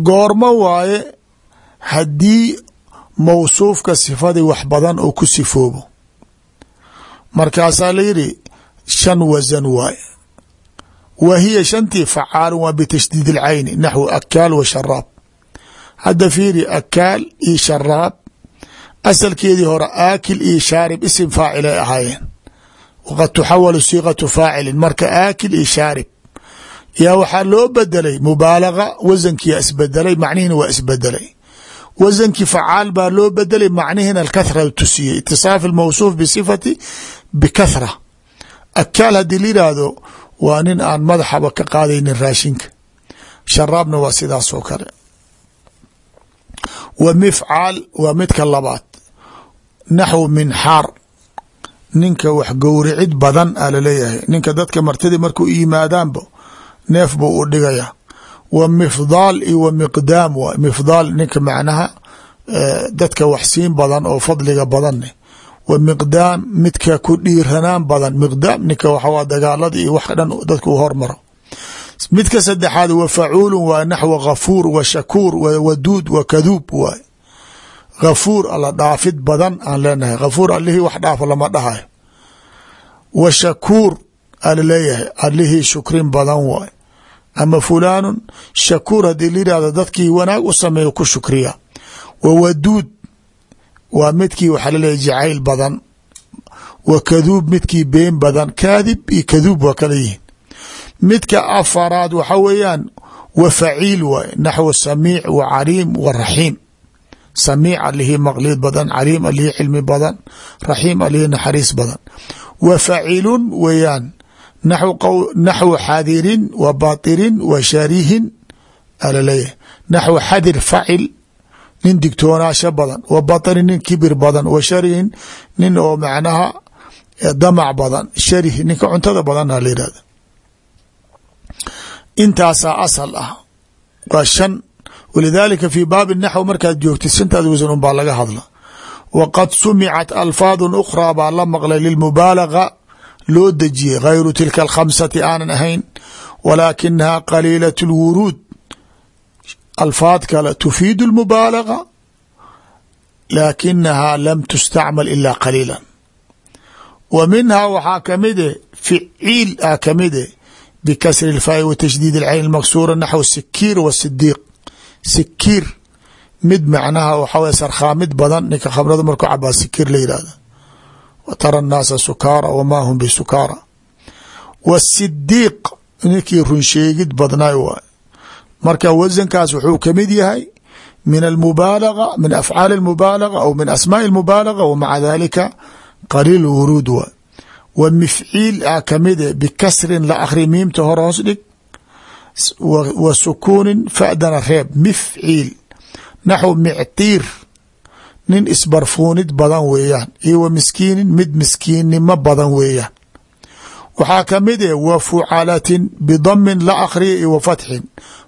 Goormo waaye haddii mawsuufka sifadii wax badan oo ku sifoobo. Markaasaa la yidhi shan wasan waaye wa hiya shantii facaalun waa bitashdiid اlcayni naxwu akaal wa sharaab hadda fiiri akaal iyo sharaab asalkeedii hore aakil iyo shaarib isim faacil ay ahaayeen waqad tuxawalu siiqatu faacilin marka aakil iyo shaarib yaa waxaa loo bedelay mubaalaga wasankiyaa isbedelay macnihiina waa isbedelay wasankii facaal baa loo bedelay macnihiina alkathra tusiyey itisaafi almawsuuf bisifati bikathra akaal haddii la yidhaahdo waa nin aan madaxaba ka qaadaynin raashinka. Sharaabna waa sidaas oo kale. Wa mifcaal waa midka labaad. Naxw minxaar ninka wax gowricid badan a la leeyahay ninka dadka martidii markuu yimaadaanba neef buu u dhigaya. Wa mifdaal iyo wa miqdaam waay mifdaal ninka macnaha dadka wax siin badan oo fadliga badanne wa miqdaam midka ku dhiiranaan badan miqdaam ninka waxawa dagaalada iyo wax dhan dadka u hormaro. Midka saddexaad wa facuulun waa naxwa ghafuur wa shakuur wa waduud wa kaduub waay ghafuur alla dhaafid badan aan leenahay. Ghafuur allihii wax dhaafo lama dhahayo wa shakuur ala leeyahay allihii shukrin badan waay ama fulaanun shakuur haddii la yihahdo dadkii wanaag u sameeyo ku shukriya. Wa waduud waa midkii waxaa laleeyahy jacayl badan wa kaduub midkii been badan kaadib iyo kaduub waa kala yihiin midka afaraad waxa weeyaan wa faciil waay naxwu samiic wa caliim wa raxiim. Samiic alihii maqliid badan caliim alihii cilmi badan raxiim alihii naxariis badan. Wa faciilun weeyaan naxwu xadirin wa batirin wa sharihin alaleeyahay naxwu xadir facil nin digtoonaasho badan wa batirin nin kibir badan wa sharihin nin oo macnaha damac badan sharih ninka cuntada badanna la yihahda intaasaa asal ah. Waa shan. Walidaalika fi baabi naxw markaad joogtid shantaad wasan un laga hadla waqad sumicat alfaadun ukhraa baa la maqlay lilmubaalaga loo dejiyey gayru tilka alkhamsati aanan ahayn walaakinaha qaliilat اlwuruud alfaad kale tufiidu اlmubaalaga laakinaha lam tustacmal ila qaliila wa minhaa waxaa kamide ficiil ah kamide bkasri اlfaai wa tashdiid اlcayn maksura naxw sikiir wa sidiiq sikiir mid macnaha waxaa w sarkhaamid badan ninka khamrada markuu cabaa sikiir la yihahda wa tara الnaasa sukaara wma hum bisukaara w sidiiq ninkii runsheegid badnay waay marka wasankaas wuxuu ka mid yahay min almubaalaga min afcaali اmubaalaga aw min asmaai اmubaalaga wmaca dalika qaliil wuruud wa. Wa mifciil ah a kamide eh, bikasrin la akhri miimta hor hoos dhig wa sukuunin fa'dana reeb mifciil naxw mictiir nin isbarfuunid badan weeyaan iyo wa miskiinin mid miskiinnimo badan weeyaan waxaa ka mid e wa fucalatin bidamin la akriya iyo wa fatxin.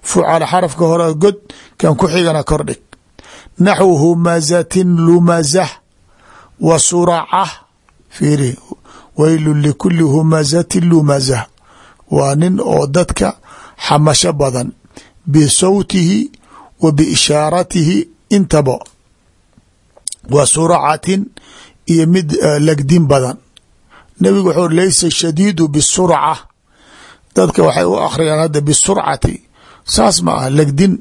Fucala xarafka hore god kan ku xigana kordhig. Naxw humazatin lumazah wa suracah fiiri weylu likuli humazatin lumazah. Waa nin oo dadka xamasho badan bisawtihi wa biishaaratihi intaba. Wa suracatin iyo mid legdin badan nebigu wuxuu laysa shadiidu bisurca. Dadka waxay u akhriyaan hadda bisurcati. Saas ma aha legdin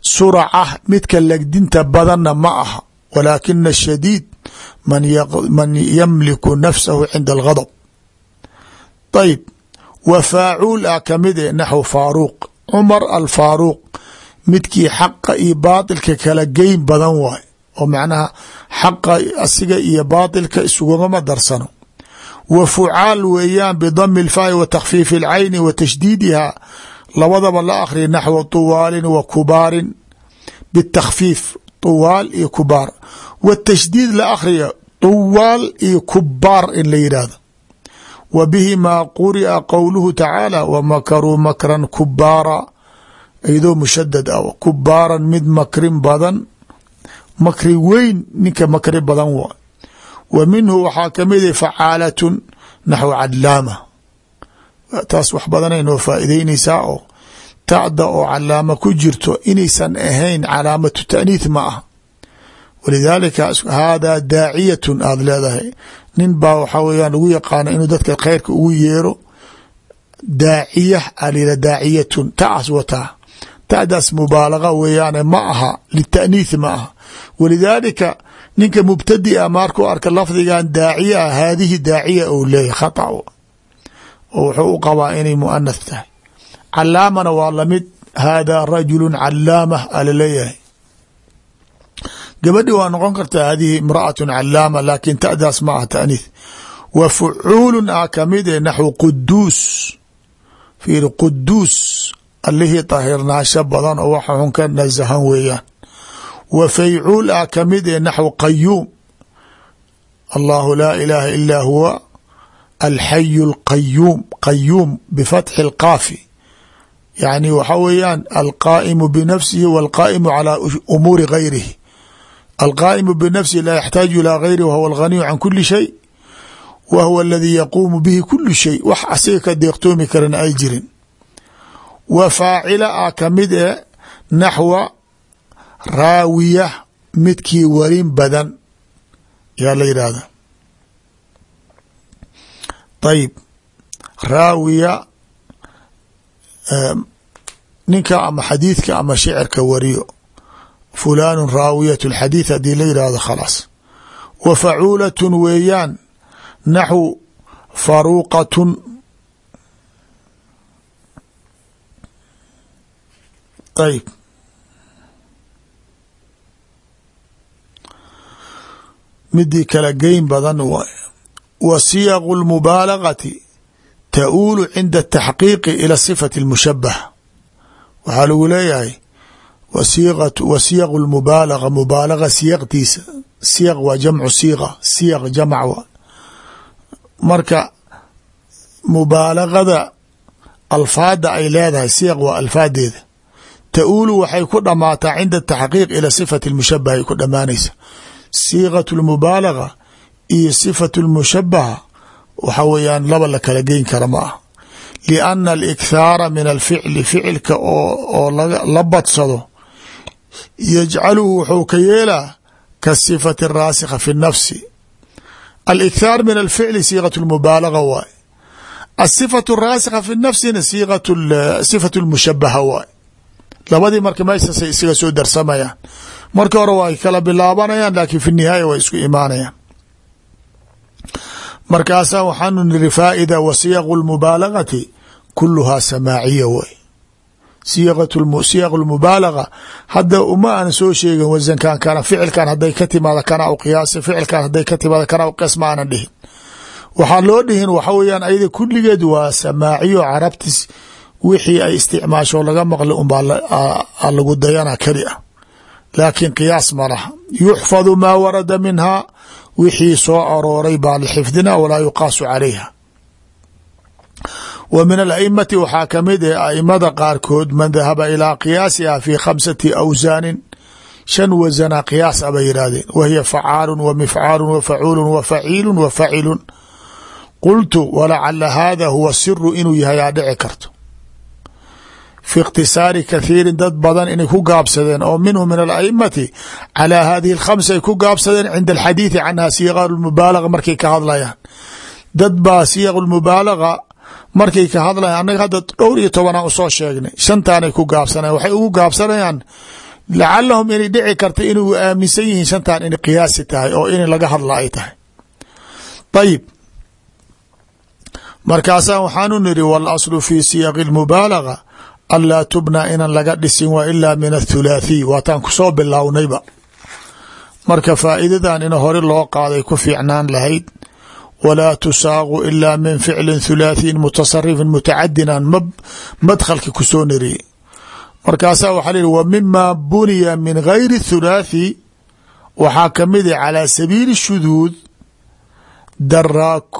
suraca midka legdinta badanna ma aha. Walaakina shadiid man yamliku nafsahu cinda alghadab. Ayib wa faacuul ah ka mid e naxw faaruuq. Cumar alfaaruuq midkii xaqa iyo baatilka kala geyn badan waay. Oo macnaha xaqa asiga iyo baatilka isugama darsano wa fucaal weeyaan bidami اlfaai wa takhfiifi اlcayni wa tashdiidiha labadaba la akhriya naxwa طuwaalin wa kubaarin bitakhfiif طuwaal iyo kubaar wa tashdiid la akhriya طuwaal iyo kubaar in la yidhaahdo wa bihi maa quri'a qowluhu tacaala wamakaruu makran kubaara iyadoo mushadad ah kubaaran mid makrin badan makri weyn ninka makri badan wa wa minhu waxaa ka mid a facaalatun naxw calaama taas wax badanay noo faa'iideynaysaa oo tacda oo calaama ku jirto inaysan ahayn calaamatu taaniith ma ah walidaalika haadaa daaciyatun aada leedahay. Nin baa waxaa weyaan lagu yaqaana inuu dadka khayrka ugu yeero daaciya alila daaciyatun taas wataa. Ta'daas mubaalaga weeyaane ma aha lita'niith ma aha. Walidaalika ninka mubtadi a maarkuu arka lafdigan daaciya ah haadihi daaciya ou leeyahy khata oo wuxuu u qabaa inay muanath tahay. Calaamana waa la mid haadaa rajulu calaamah ala leeyahay. Gabadhi waa noqon kartaa hadihi imra'atu calaama laakin ta'daas ma ah ta'niith wa fucuulun ah ka mid e naxwu quduus fiiri quduus allihii tahirnaasho badan oo waxa xun ka nasahan weeyaan wa faycuul ah ka mid ee naxw qayuum allahu laa ilaaha ilaa huwa alxayu اlqayuum qayuum bifatxi اlqaafi yani waxa weeyaan alqaa'imu binafsihi walqaa'imu calaa umuuri gayrihi alqaa'imu binafsihi laa yaxtaaju ilaa gayrihi wahuwa alghaniyu can kuli shay wa huwa aladii yaquumu bihi kulu shay. Wax asiga ka deeqtoomi karana ay jirin. Wa faacila ah ka mid e naxwa raawiya midkii warin badan yaa la yidhaahda. Ayib raawiya ninka ama xadiidka ama shicirka wariyo. Fulaanu raawiyat اlxadiid haddii la yidhaahdo khalaas wa facuulatun weeyaan naxw faruuqatun. Ayb midii kala geyn badan wa siyaqu lmubaalagati tauulu cinda ataxqiiqi ila sifati اlmushabaha waxaa lagu leeyahay wa siyaqu lmubaalaga mubaalaga siyaqtiisa siyaq waa jamcu siiqa siyaq jamc wa marka mubaalaqada alfaada ay leedahay siyaq waa alfaadeeda tauulu waxay ku dhamaataa cinda ataxqiiq ila sifati اlmushabaha ay ku dhamaanaysa siiqat اlmubaalaga iyo sifatu اlmushabaha waxa weeyaan laba la kala geyn kara ma ah lianna alikhaara min alficli ficilka oo la badsado yajcaluhu wuxuu ka yeelaa ka sifati الraasikha fi الnafsi alikhaar min alficli siiqat اlmubaalaga waay asifatu الraasikha fi nafsina sifatu اlmushabaha waay labadii marka meeshasay isaga soo darsamayaan marka hore way kala bilaabanayaan laakiin fi nihaaya way isku imaanayaan. Markaasaa waxaanu niri faa'ida wa siyaqu lmubaalagati kuluhaa samaaciya wey siyaqu lmubaalaga hadda uma aan soo sheegin wasankan kana ficilkan haday ka timaada kana u qiyaasa ficilkan haday ka timaada kana u qiyaas dhihin. Waxaa loo dhihin waxa weeyaan ayada kulligeed waa samaaciyo carabtis wixii ay isticmaasho laga maqli unbaa lagu dayana keli ah laakiin qiyaas ma laha. Yuxfadu maa warada minhaa wixii soo arooray baa la xifdina walaa yuqaasu calayha. Wa min alaimati waxaa ka mid eh aimada qaarkood man dahaba ilaa qiyaasiha fi khamsati awsaanin shan wasana qiyaas a bay yidhaahdeen. Wa hiya facaalu wa mifcaalu wa facuulu wa faciilu wa facilun qultu walacala hada huwa siru inuu yahay aa dhici karto fi اktisaari kathiirin dad badan inay ku gaabsadeen oo minhu min alaimati calى hadihi اkhamsa ay ku gaabsadeen cinda alxadiiثi canha siiqa mubaalaga markay ka hadlayaan dad baa siiq mubaalaga markay ka hadlayan annaga hadda dhowr iyo tobanaan usoo sheegnay shantaanay ku gaabsanayan waxay ugu gaabsanayaan lacalahum inay dhici karta inuu aaminsan yihiin shantan inay qiyaasi tahay oo in laga hadla ay tahay ayib markaasaa waxaanu niri walaslu fi siyaqi اmubaalaga anlaa tubna inan laga dhisin wa ilaa min athulaathiy waataan ku soo bilownayba marka faa'iidadan in hore loo qaaday ku fiicnaan lahayd walaa tusaaqu ilaa min ficli thulaathiin mutasarifin mutacadinan m madkhalki ku soo niriyey markaasaa waxaa la yihi wa mima buniya min gayri thulaathi waxaa ka mid a calى sabiili shuduud daraak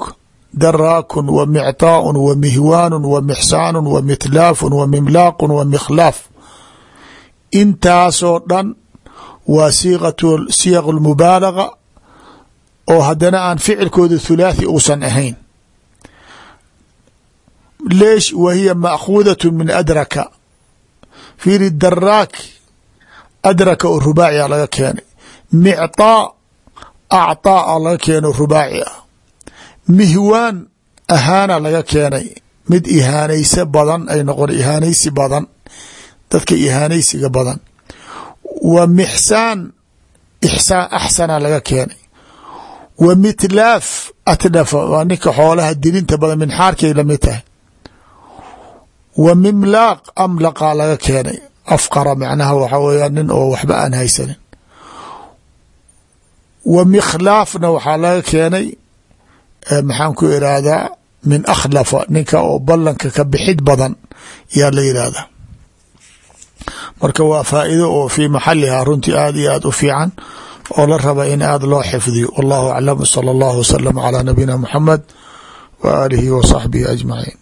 daraakun wa micطaaءun wa mihwaanu wa mixsaanu wa mitlaafun wa mimlaaqun wa mikhlaaf intaasoo dhan waa siiq اmubaalaga oo haddana aan ficilkooda thulaathi uusan ahayn leesh wa hiya maakhuudaة min adraka fiiri daraak adraka oo rubaacia laga keenay micطaa acطaa a laga keeno rubaaci ah mihwaan ahaana laga keenay. Mid ihaanaysa badan ay noqon ihaanaysi badan. Dadka ihaanaysiga badan. Wa mixsaan ixsaan axsana laga keenay. Wa mitlaaf atlafa waa ninka xoolaha dilinta badan minxaarkay la mid tahay. Wa mimlaaq amlaqa laga keenay. Afqara macnaha waxa weya nin oo waxba aan haysanin. Wa mikhlaafna waxaa laga keenay maxaan ku irahdaa min akhlafa ninka oo ballanka ka bixid badan yaa la yidhaahdaa marka waa faa'iido oo fii maxaliha runtii aad iyo aad u fiican oo la raba in aad loo xifdiyo wallahu aclam salى اllahu waslama calى nabiyina muxamed wa aalihi wa saxbihi ajmaciin